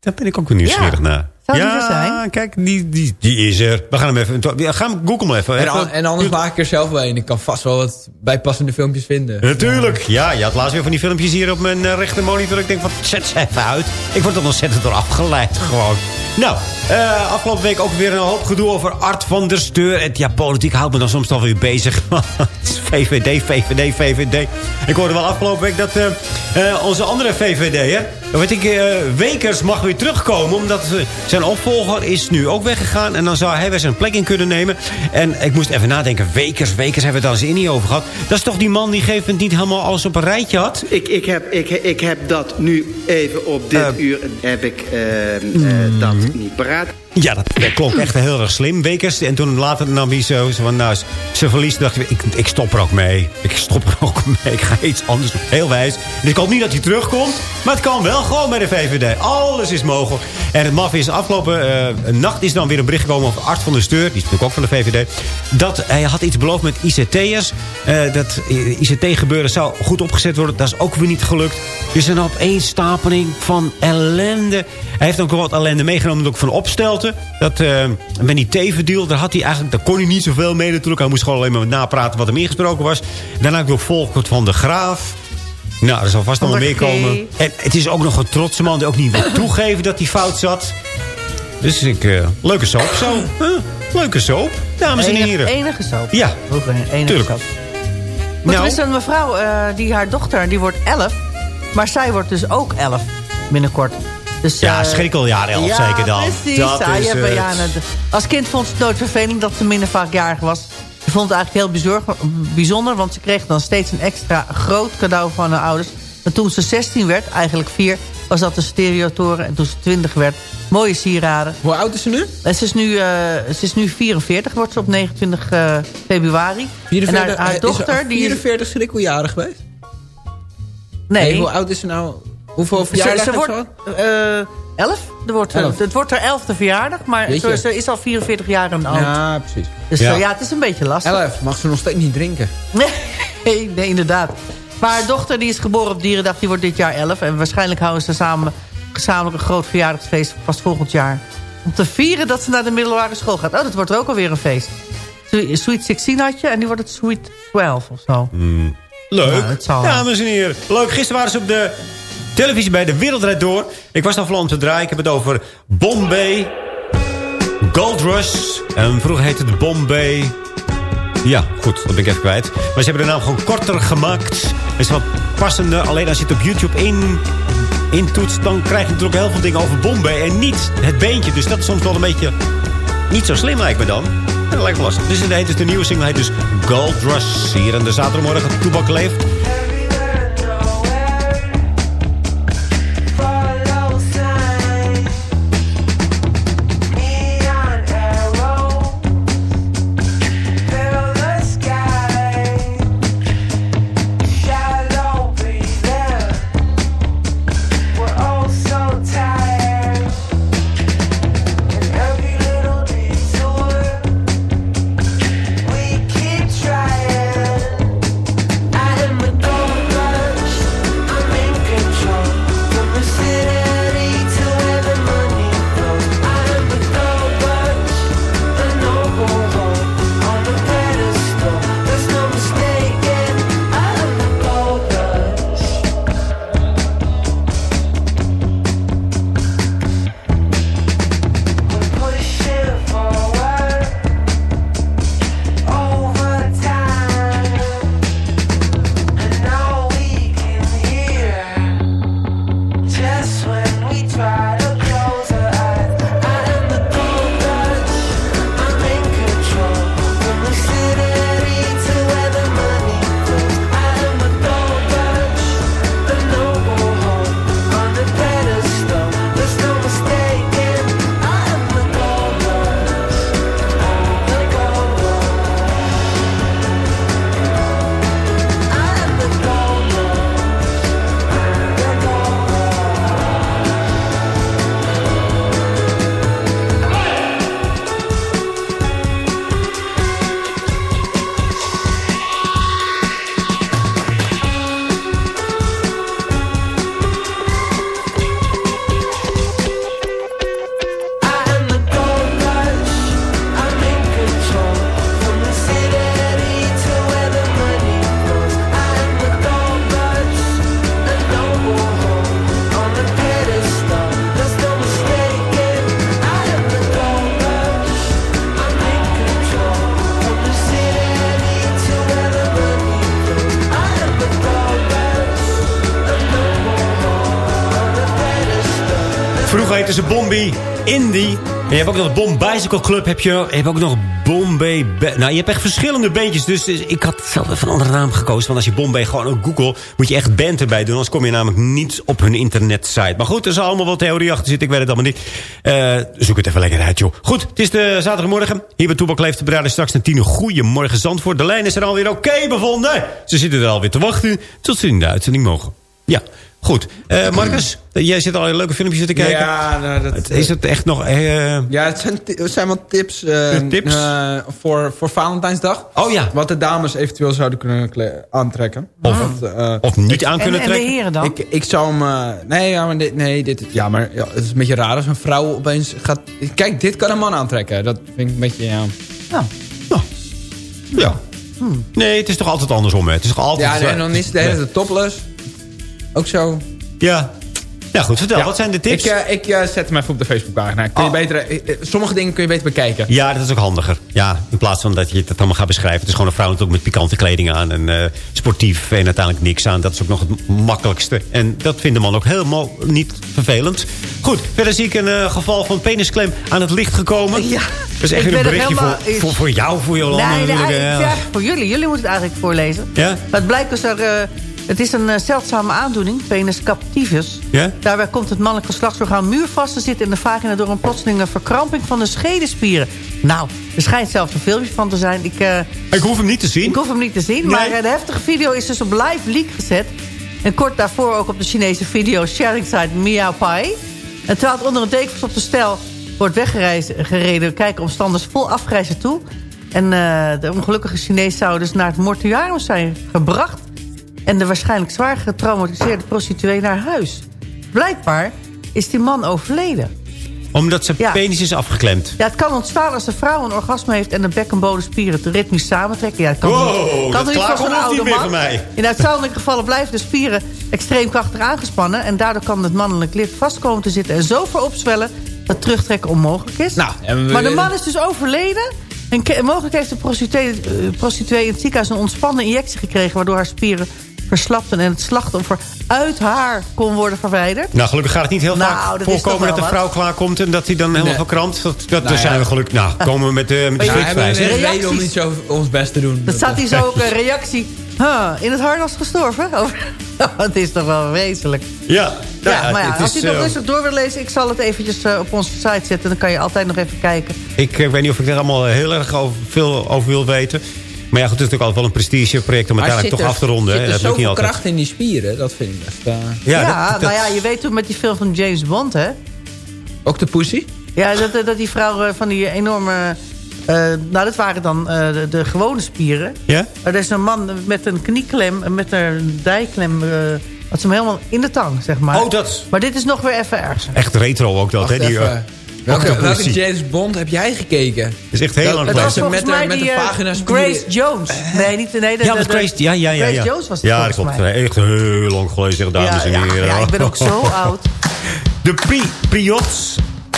S7: Daar ben ik ook weer nieuwsgierig
S9: Ja.
S7: naar.
S9: Zou die
S7: ja,
S9: er zijn?
S7: kijk, die, die, die is er. We gaan hem even... Ja, ga hem Google hem even.
S8: En, an- en anders maak ik er zelf wel een. Ik kan vast wel wat bijpassende filmpjes vinden.
S7: Natuurlijk. Ja, je had laatst weer van die filmpjes hier op mijn uh, rechtermonitor. Ik denk van, zet ze even uit. Ik word er ontzettend door afgeleid gewoon. Nou, eh, afgelopen week ook weer een hoop gedoe over Art van der Steur. En ja, politiek houdt me dan soms toch weer bezig. VVD, VVD, VVD. Ik hoorde wel afgelopen week dat eh, eh, onze andere VVD'er... Weet ik, eh, Wekers mag weer terugkomen. Omdat eh, zijn opvolger is nu ook weggegaan. En dan zou hij weer zijn plek in kunnen nemen. En ik moest even nadenken. Wekers, Wekers hebben we het al eens in niet over gehad. Dat is toch die man die gegeven niet helemaal alles op een rijtje had?
S12: Ik, ik, heb, ik, ik heb dat nu even op dit
S7: Eh,
S12: uur heb ik eh, eh, dat niet paraat.
S7: Ja, dat, klonk echt heel erg slim. Wekers. En toen later nam hij zo, van, nou, ze verliest. dacht ik, ik, stop er ook mee. Ik stop er ook mee. Ik ga iets anders doen. Heel wijs. Dus ik hoop niet dat hij terugkomt. Maar het kan wel gewoon bij de VVD. Alles is mogelijk. En het maf is, afgelopen eh, nacht is dan weer een bericht gekomen over Art van der Steur. Die is natuurlijk ook van de VVD. Dat hij had iets beloofd met ICT'ers. Eh dat ICT-gebeuren zou goed opgezet worden. Dat is ook weer niet gelukt. Dus een opeenstapeling van ellende. Hij heeft ook wel wat ellende meegenomen ook van opstelten. Dat eh met die tevendeal, daar, had hij eigenlijk, daar kon hij niet zoveel mee natuurlijk. Hij moest gewoon alleen maar napraten wat er meer gesproken was. Daarna ook Volkert van de Graaf. Nou, er zal vast nog wel meer komen. En het is ook nog een trotse man die ook niet wil toegeven dat hij fout zat. Dus ik, eh, leuke soap zo. Huh, leuke soap, dames en heren.
S9: Enige soap.
S7: Ja,
S9: een enige
S7: tuurlijk.
S9: soap. Maar
S7: Nou.
S9: er is een mevrouw, eh, die haar dochter, die wordt 11. Maar zij wordt dus ook 11 binnenkort. Dus,
S7: Ja,
S9: eh,
S7: schrikkeljaar 11
S9: ja,
S7: zeker dan.
S9: precies.
S7: Dat
S9: Ja,
S7: is het.
S9: ja, nou, als kind vond ze het nooit vervelend dat ze minder vaak jarig was. Ze vond het eigenlijk heel bijzonder, want ze kreeg dan steeds een extra groot cadeau van haar ouders. En toen ze 16 werd, eigenlijk 4, was dat de stereotoren. En toen ze 20 werd, mooie sieraden.
S8: Hoe oud is ze nu?
S9: En ze is nu, eh, ze is nu 44, wordt ze op 29 eh, februari.
S8: 44,
S9: en haar, haar
S8: eh,
S9: dochter,
S8: is er
S9: die is...
S8: 44 schrikkeljarig geweest?
S9: Nee,
S8: hoe oud is ze nou? Hoeveel
S9: ze,
S8: verjaardag
S9: ze
S8: heeft
S9: wordt
S8: ze
S9: eh 11. Er wordt, eh,
S8: Elf.
S9: Het wordt haar elfde verjaardag, maar
S8: Jeetje.
S9: ze, ze is al 44 jaar oud.
S8: Ja, precies.
S9: Dus
S7: Ja.
S9: ja. ja, het is een beetje lastig.
S8: 11, mag ze nog steeds niet drinken.
S9: Nee, nee, inderdaad. Maar haar dochter die is geboren op dierendag, die wordt dit jaar 11. En waarschijnlijk houden ze samen gezamenlijk een groot verjaardagsfeest pas volgend jaar. Om te vieren dat ze naar de middelbare school gaat. Oh, dat wordt er ook alweer een feest. Sweet 16 had je en nu wordt het Sweet 12 of zo.
S7: Leuk.
S9: Nou, het zal-
S7: Dames en heren. Leuk. Gisteren waren ze op de televisie bij de Wereldrijd Door. Ik was naar Vlaanderen te draaien. Ik heb het over Bombay. Gold Rush. En vroeger heette het Bombay... Ja, goed, dat ben ik even kwijt. Maar ze hebben de naam gewoon korter gemaakt. Het is wat passender. Alleen als je het op YouTube in, dan krijg je natuurlijk heel veel dingen over Bombay. En niet het beentje. Dus dat is soms wel een beetje... niet zo slim lijkt me dan. Dat lijkt me lastig. Dus het heet dus de nieuwe single heet dus Gold Rush. Hier in de zaterdagmorgen Toebak leeft. Heet dus Bombay Indie. En je hebt ook nog Bomb Bicycle Club. Heb je, je hebt ook nog Bombay... Ba- nou, je hebt echt verschillende bandjes. Dus, dus ik had zelf even een andere naam gekozen. Want als je Bombay gewoon op Google... moet je echt band erbij doen. Anders kom je namelijk niet op hun internetsite. Maar goed, er zal allemaal wat theorie achter zitten. Ik weet het allemaal niet. Eh, zoek het even lekker uit, joh. Goed, het is de zaterdagmorgen. Hier bij Toebak leeft de straks naar tien. Goedemorgen, Zandvoort. De lijn is er alweer oké bevonden. Ze zitten er alweer te wachten. Tot ze in de uitzending mogen. Ja, goed. Eh, Marcus, jij zit al in leuke filmpjes te kijken.
S8: Ja, nou, dat,
S7: Het- Is het echt nog... eh,
S8: Ja, het zijn, het zijn wat tips, eh,
S7: Tips?
S8: eh, voor, voor Valentijnsdag.
S7: Oh ja.
S8: Wat de dames eventueel zouden kunnen aantrekken.
S7: Of-
S8: Want, eh,
S7: of niet aan
S9: En,
S7: kunnen
S9: en de
S7: trekken.
S9: heren dan?
S8: Ik, ik zou hem... eh, nee, ja, maar dit, nee, dit, ja, maar ja, het is een beetje raar als een vrouw opeens gaat... Kijk, dit kan een man aantrekken. Dat vind ik een beetje, ja...
S7: Ja. Nee, het is toch altijd andersom, hè? Het is toch altijd...
S8: Ja, en dan is het de hele topless. Ook zo.
S7: Ja. Ja, goed. Vertel,
S8: Ja.
S7: wat zijn de tips?
S8: Ik, eh, ik eh, zet hem even op de Facebookpagina. Kun je
S7: Oh.
S8: beter, eh, sommige dingen kun je beter bekijken.
S7: Ja, dat is ook handiger. Ja, in plaats van dat je het allemaal gaat beschrijven. Het is gewoon een vrouw natuurlijk met pikante kleding aan. En eh, sportief en uiteindelijk niks aan. Dat is ook nog het makkelijkste. En dat vindt de man ook helemaal niet vervelend. Goed, verder zie ik een geval van penisklem aan het licht gekomen.
S9: Ja,
S7: Dat is echt
S9: ik
S7: een
S9: er
S7: berichtje voor,
S9: helemaal-
S7: voor, voor jou, voor Jolanda.
S9: Nee, nee, eigenlijk voor jullie. Jullie moeten het eigenlijk voorlezen.
S7: Ja?
S9: Maar het blijkt dus er... het is een eh, zeldzame aandoening, penis captivus.
S7: Ja?
S9: Daarbij komt het mannelijk geslachtsorgaan muurvast te zitten in de vagina... door een plotselinge verkramping van de schedenspieren. Nou, er schijnt zelfs een filmpje van te zijn. Ik, eh,
S7: Ik hoef hem niet te zien.
S9: ik hoef hem niet te zien. Maar eh, de heftige video is dus op live leak gezet. En kort daarvoor ook op de Chinese video sharing site Miaopai. En terwijl het onder een deken op de stijl wordt weggereden... kijken omstanders vol afgrijzen toe. En de ongelukkige Chinees zou dus naar het mortuarium zijn gebracht... en de waarschijnlijk zwaar getraumatiseerde prostituee naar huis. Blijkbaar is die man overleden.
S7: Omdat zijn
S9: Ja.
S7: penis is afgeklemd.
S9: Ja, het kan ontstaan als de vrouw een orgasme heeft... en de bek- en te ritmisch samentrekken. Ja, het kan
S7: Wow,
S9: niet, kan
S7: dat hoeft
S9: oude
S7: niet meer
S9: man.
S7: van mij.
S9: In uitzonderlijke gevallen blijven de spieren extreem krachtig aangespannen... en daardoor kan het mannelijk lid vast komen te zitten... en zo ver opzwellen dat terugtrekken onmogelijk is.
S8: Nou, we-
S9: maar de man is dus overleden... En mogelijk heeft de prostituee, eh, prostituee in het ziekenhuis een ontspannen injectie gekregen... waardoor haar spieren verslapten en het slachtoffer uit haar kon worden verwijderd.
S7: Nou, gelukkig gaat het niet heel
S9: Nou,
S7: vaak
S9: dat
S7: voorkomen dat de vrouw klaarkomt... en dat hij dan helemaal
S8: Nee.
S7: verkrampt. Dat, dat,
S8: Nou
S7: daar zijn we gelukkig... Nou, komen we met, de met de
S9: Ja,
S8: Ja, we hebben om niet zo ons best te doen.
S9: Dan staat hier zo ook een reactie. Huh, in het harnas gestorven? Over- Het is toch wel vreselijk.
S7: Ja, nou
S9: Ja, maar ja,
S7: het
S9: als je het nog
S7: eh,
S9: rustig door wil lezen... ik zal het eventjes eh, op onze site zetten. Dan kan je altijd nog even kijken.
S7: Ik eh, weet niet of ik er allemaal heel erg over, veel over wil weten. Maar ja, goed, het is natuurlijk altijd wel een prestigeproject om uiteindelijk toch
S8: er-
S7: af te ronden. hè.
S8: Zit er
S7: Dat niet
S8: zoveel
S7: altijd.
S8: kracht in die spieren? Dat vind ik best... eh,
S9: Ja,
S7: Ja, dat-
S9: nou ja, je weet toen met die film van James Bond, hè?
S8: Ook de pussy?
S9: Ja, dat, dat die vrouw eh, van die enorme... eh, nou, dat waren dan eh, de, de gewone spieren.
S7: Ja?
S9: Maar er is een man met een knieklem, en met een dijklem... eh had ze hem helemaal in de tang, zeg maar.
S7: Oh, dat...
S9: Maar dit is nog weer even erger.
S7: Echt retro ook dat, hè? Die,
S8: even.
S7: eh,
S8: welke, welke. James Bond heb jij gekeken?
S7: is echt heel lang geleden.
S9: was
S8: met
S9: volgens
S8: de-
S9: mij
S8: met de
S9: eh. Grace Jones. Nee, niet de... Nee, de,
S7: Ja, met Grace, ja, ja, ja.
S9: Grace. Jones was het
S7: Ja, dat klopt. Echt heel lang geleden, zeg, dames
S9: Ja,
S7: en
S9: ja,
S7: heren.
S9: ja, ik ben ook zo oud.
S7: De Pri Priots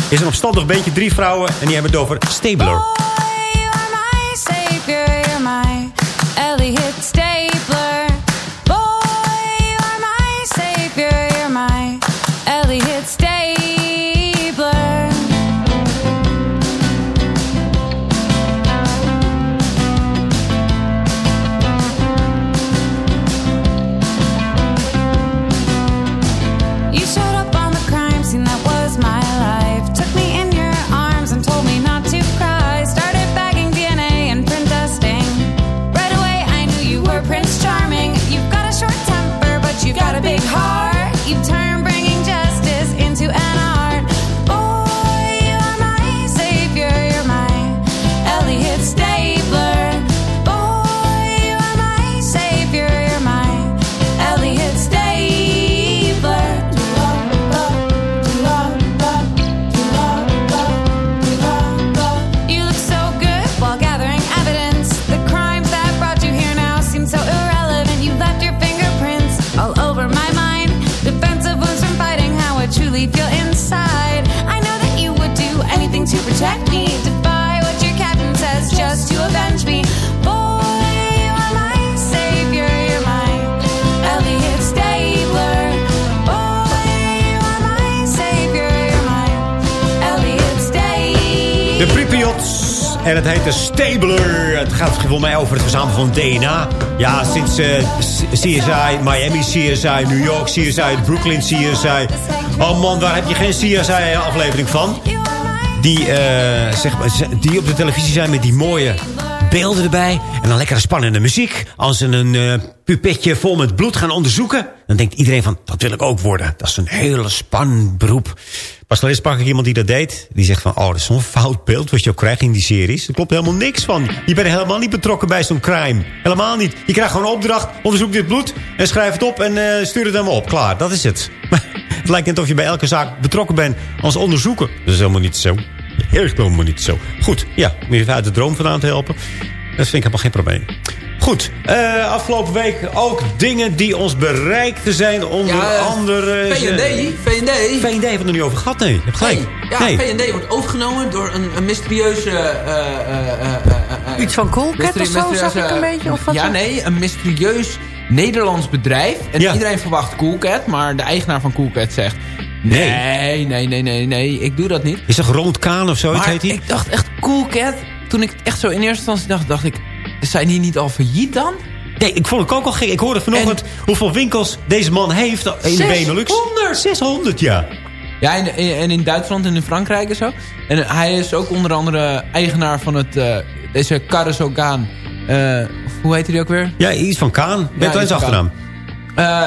S7: is een opstandig beentje. Drie vrouwen en die hebben het over Stabler. Eh, CSI, Miami CSI, New York CSI, Brooklyn CSI. Oh man, waar heb je geen CSI-aflevering van? Die, eh, zeg maar, die op de televisie zijn met die mooie beelden erbij. En dan lekkere spannende muziek. Als ze een uh, pupetje vol met bloed gaan onderzoeken... dan denkt iedereen van, dat wil ik ook worden. Dat is een hele spannend beroep. Pas geleden sprak ik iemand die dat deed. Die zegt van, oh, dat is zo'n fout beeld wat je ook krijgt in die series. Er klopt helemaal niks van. Je bent helemaal niet betrokken bij zo'n crime. Helemaal niet. Je krijgt gewoon een opdracht, onderzoek dit bloed... en schrijf het op en uh, stuur het helemaal op. Klaar, dat is het. het lijkt net of je bij elke zaak betrokken bent als onderzoeker. Dat is helemaal niet zo. Erg helemaal niet zo. Goed, ja, om je uit de droom vandaan te helpen. Dat vind ik helemaal geen probleem. Goed, uh, afgelopen week ook dingen die ons bereikt te zijn. Onder ja, andere...
S8: VND, VND.
S7: VND hebben we het nog niet over gehad, nee. Je hebt gelijk.
S8: Nee, ja, nee. VND wordt overgenomen door een, een mysterieuze... Uh,
S9: Iets van Coolcat of zo, zag ik een beetje? Of wat
S8: ja, nee, een mysterieus Nederlands bedrijf. En ja. iedereen verwacht Coolcat, maar de eigenaar van Coolcat zegt... Nee, nee, nee, nee, nee, ik doe dat niet.
S7: Is dat Rond Kaan of zoiets
S8: maar
S7: heet hij?
S8: ik dacht echt Coolcat. Toen ik echt zo in eerste instantie dacht, dacht ik... Zijn die niet al failliet dan?
S7: Nee, ik vond het ook al gek. Ik hoorde vanochtend hoeveel winkels deze man heeft in de Benelux.
S8: 600!
S7: 600, ja.
S8: Ja, en, en in Duitsland en in Frankrijk en zo. En hij is ook onder andere eigenaar van het, uh, deze Carresogaan. Uh, hoe heet hij ook weer?
S7: Ja, iets van Kaan. Met ja, zijn achternaam.
S8: Uh,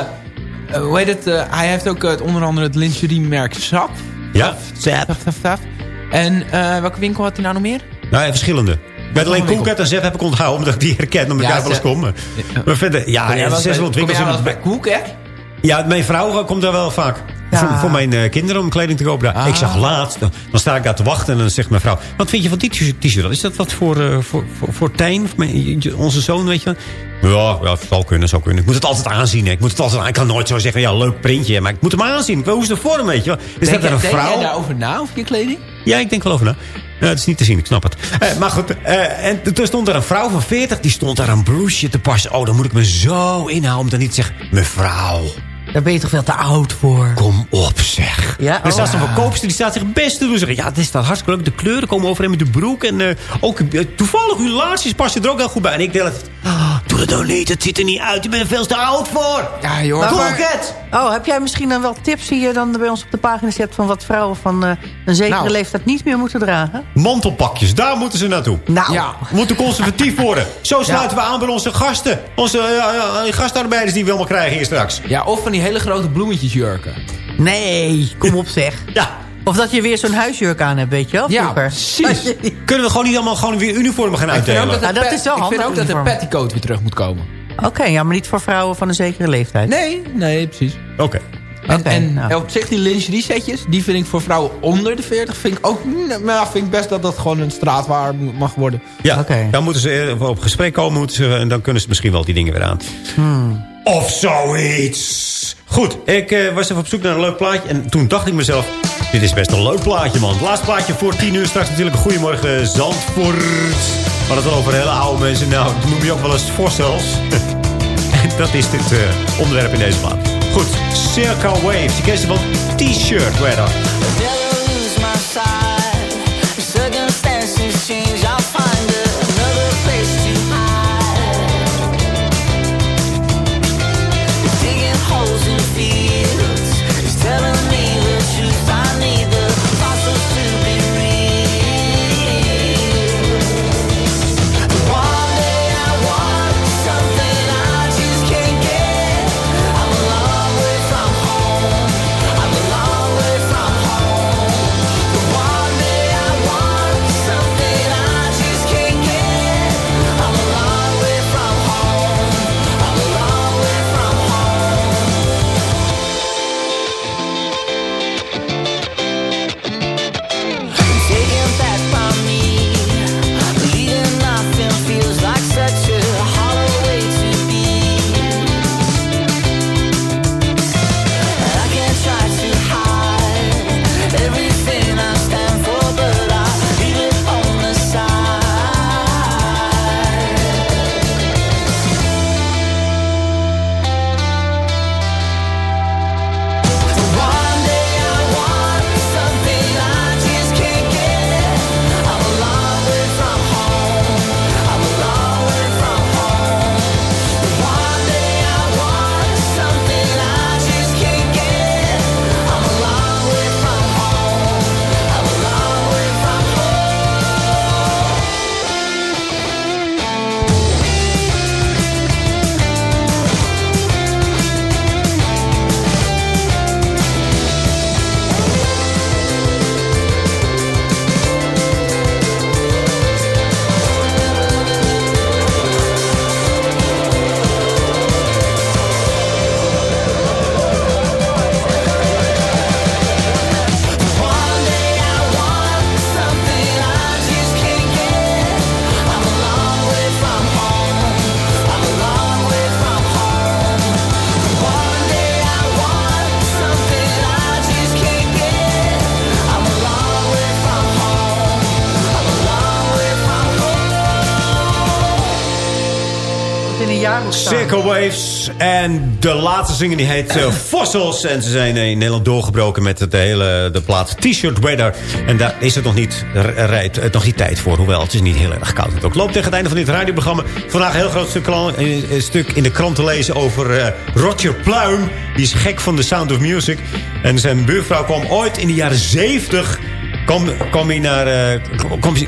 S8: hoe heet het? Uh, hij heeft ook het, onder andere het lingeriemerk Sap.
S7: Ja, Sap.
S8: En welke winkel had hij nou nog meer?
S7: Nou, verschillende. Met alleen Koelket en Zef heb ik onthouden, omdat ik die herken, omdat ik daar wel eens kom. Maar verder, ja, ja 600 winkels.
S8: Kom jij bij Koelket?
S7: Ja, mijn vrouw komt daar wel vaak. Voor, voor, mijn uh, kinderen om kleding te kopen. Ah. Ik zag laatst, dan, dan, sta ik daar te wachten en dan zegt mijn vrouw... Wat vind je van dit t-shirt? Is dat wat voor, uh, voor, voor, voor Tijn, onze zoon, weet je ja, ja, zal kunnen, zou kunnen. Ik moet het altijd aanzien. Hè. Ik, moet het altijd, ik kan nooit zo zeggen, ja, leuk printje. Maar ik moet hem aanzien. Hoe is de vorm, weet je wel?
S8: Is denk dat er een vrouw? Denk jij daarover na, over je kleding?
S7: Ja, ik denk wel over na. Uh, het is niet te zien, ik snap het. Uh, maar goed, uh, en toen stond er een vrouw van 40, die stond daar een blouseje te passen. Oh, dan moet ik me zo inhouden om dan niet te zeggen... Mevrouw,
S9: daar ben je toch veel te oud voor.
S7: Kom op, zeg. Ja? Er staat zo'n verkoopster, die staat zich best te doen. Zeggen, ja, dit is dat hartstikke leuk. De kleuren komen overeen met de broek. En uh, ook uh, toevallig uw laarsjes passen er ook heel goed bij. En ik dacht, oh, doe dat nou niet. Het ziet er niet uit. Je bent er veel te oud voor.
S8: Ja, joh.
S9: Maar, oh, heb jij misschien dan wel tips die je dan bij ons op de pagina zet... van wat vrouwen van uh, een zekere nou. leeftijd niet meer moeten dragen?
S7: Mantelpakjes, daar moeten ze naartoe.
S9: Nou. Ja.
S7: We moeten conservatief worden. Zo sluiten ja. we aan bij onze gasten. Onze gastarbeiders die we allemaal krijgen hier straks.
S8: Ja, of van die hele grote bloemetjesjurken.
S9: Nee, kom op zeg.
S7: ja.
S9: Of dat je weer zo'n huisjurk aan hebt, weet je wel?
S8: Ja, precies.
S7: Kunnen we gewoon niet allemaal gewoon weer uniformen gaan uitdelen?
S8: Dat, nou, dat is wel ik vind ook dat de petticoat weer terug moet komen.
S9: Oké, okay, ja, maar niet voor vrouwen van een zekere leeftijd.
S8: Nee, nee, precies.
S7: Oké. Okay.
S8: En, okay, en nou. op zich die lingerie setjes, die vind ik voor vrouwen onder de 40, vind ik ook, maar vind ik best dat dat gewoon een straatwaar mag worden.
S7: Ja, okay. dan moeten ze op gesprek komen moeten ze, en dan kunnen ze misschien wel die dingen weer aan. Hmm. Of zoiets. Goed, ik uh, was even op zoek naar een leuk plaatje. En toen dacht ik mezelf, dit is best een leuk plaatje, man. Het laatste plaatje voor 10 uur. Straks natuurlijk een goedemorgen Zandvoort. We hadden het al over hele oude mensen. Nou, dat noem je ook wel eens fossils. dat is dit uh, onderwerp in deze plaat. Goed, Circle Waves. Je kent ze van T-shirt weather. Circle Waves. En de laatste zinger die heet eh, Fossils. En ze zijn in Nederland doorgebroken met de hele de plaat T-shirt Weather. En daar is het nog niet, rijdt, het nog niet tijd voor. Hoewel, het is niet heel erg koud. Het ook loopt tegen het einde van dit radioprogramma. Vandaag een heel groot stuk, een, een stuk in de krant te lezen over eh, Roger Pluim. Die is gek van The Sound of Music. En zijn buurvrouw kwam ooit in de jaren 70 kwam, kwam hij naar, eh,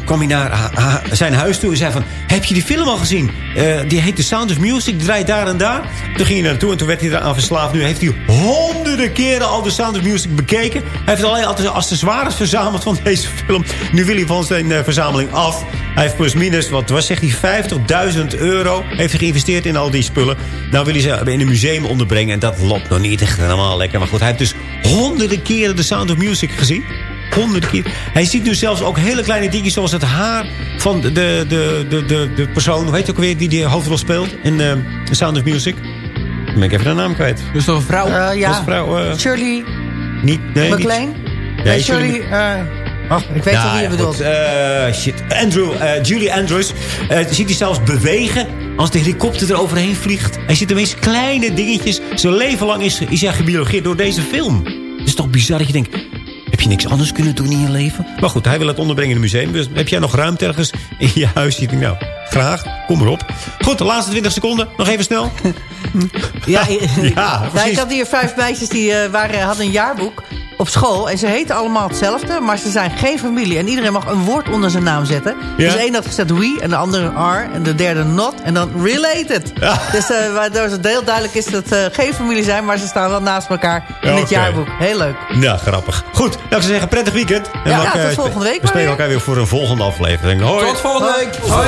S7: kwam hij naar ha- ha- zijn huis toe en zei van... Heb je die film al gezien? Eh, die heet The Sound of Music, draait daar en daar. Toen ging hij naartoe en toen werd hij eraan verslaafd. Nu heeft hij honderden keren al The Sound of Music bekeken. Hij heeft alleen altijd accessoires verzameld van deze film. Nu wil hij van zijn eh, verzameling af. Hij heeft plus minus, wat was zegt hij, 50.000 euro heeft hij geïnvesteerd in al die spullen. Nou wil hij ze in een museum onderbrengen en dat loopt nog niet echt helemaal lekker. Maar goed, hij heeft dus honderden keren The Sound of Music gezien. Honderden keer. Hij ziet nu zelfs ook hele kleine dingetjes zoals het haar van de, de, de, de, de persoon... Weet je ook weer die de hoofdrol speelt in eh, The Sound of Music? Dan ben ik even de naam kwijt.
S8: Dus toch een vrouw?
S9: Eh,
S7: Dat
S9: ja,
S7: vrouw, eh,
S9: Shirley
S7: niet, nee,
S9: MacLaine?
S7: Niet.
S9: Nee, Shirley... eh, oh, ik weet wel
S7: Nou
S9: wie je
S7: ja,
S9: bedoelt.
S7: eh, shit. Andrew, eh, Julie Andrews. eh, ziet hij zelfs bewegen als de helikopter er overheen vliegt. Hij ziet de meest kleine dingetjes. Zijn leven lang is, is hij gebiologeerd door deze film. Het is toch bizar dat je denkt... Heb je niks anders kunnen doen in je leven? Maar goed, hij wil het onderbrengen in een museum. Dus heb jij nog ruimte ergens in je huis? Nou, graag. Kom erop. Goed, de laatste 20 seconden. Nog even snel.
S9: Ja,
S7: ja,
S9: Ja,
S7: precies.
S9: ik had hier vijf meisjes die eh, waren, hadden een jaarboek op school. En ze heten allemaal hetzelfde, maar ze zijn geen familie. En iedereen mag een woord onder zijn naam zetten.
S7: Ja?
S9: Dus één had gezet we, en de andere are, en de derde not. En dan related. Dus eh, waardoor het heel duidelijk is dat ze geen familie zijn... maar ze staan wel naast elkaar in
S7: Ja,
S9: het jaarboek. Heel leuk.
S7: Nou, grappig. Goed, nou, ik zou zeggen, prettig weekend. En
S9: Ja, ja, tot
S7: eh,
S9: volgende week
S7: We
S9: weer.
S7: elkaar weer voor een volgende aflevering. Hoi.
S8: Tot volgende week. Hoi.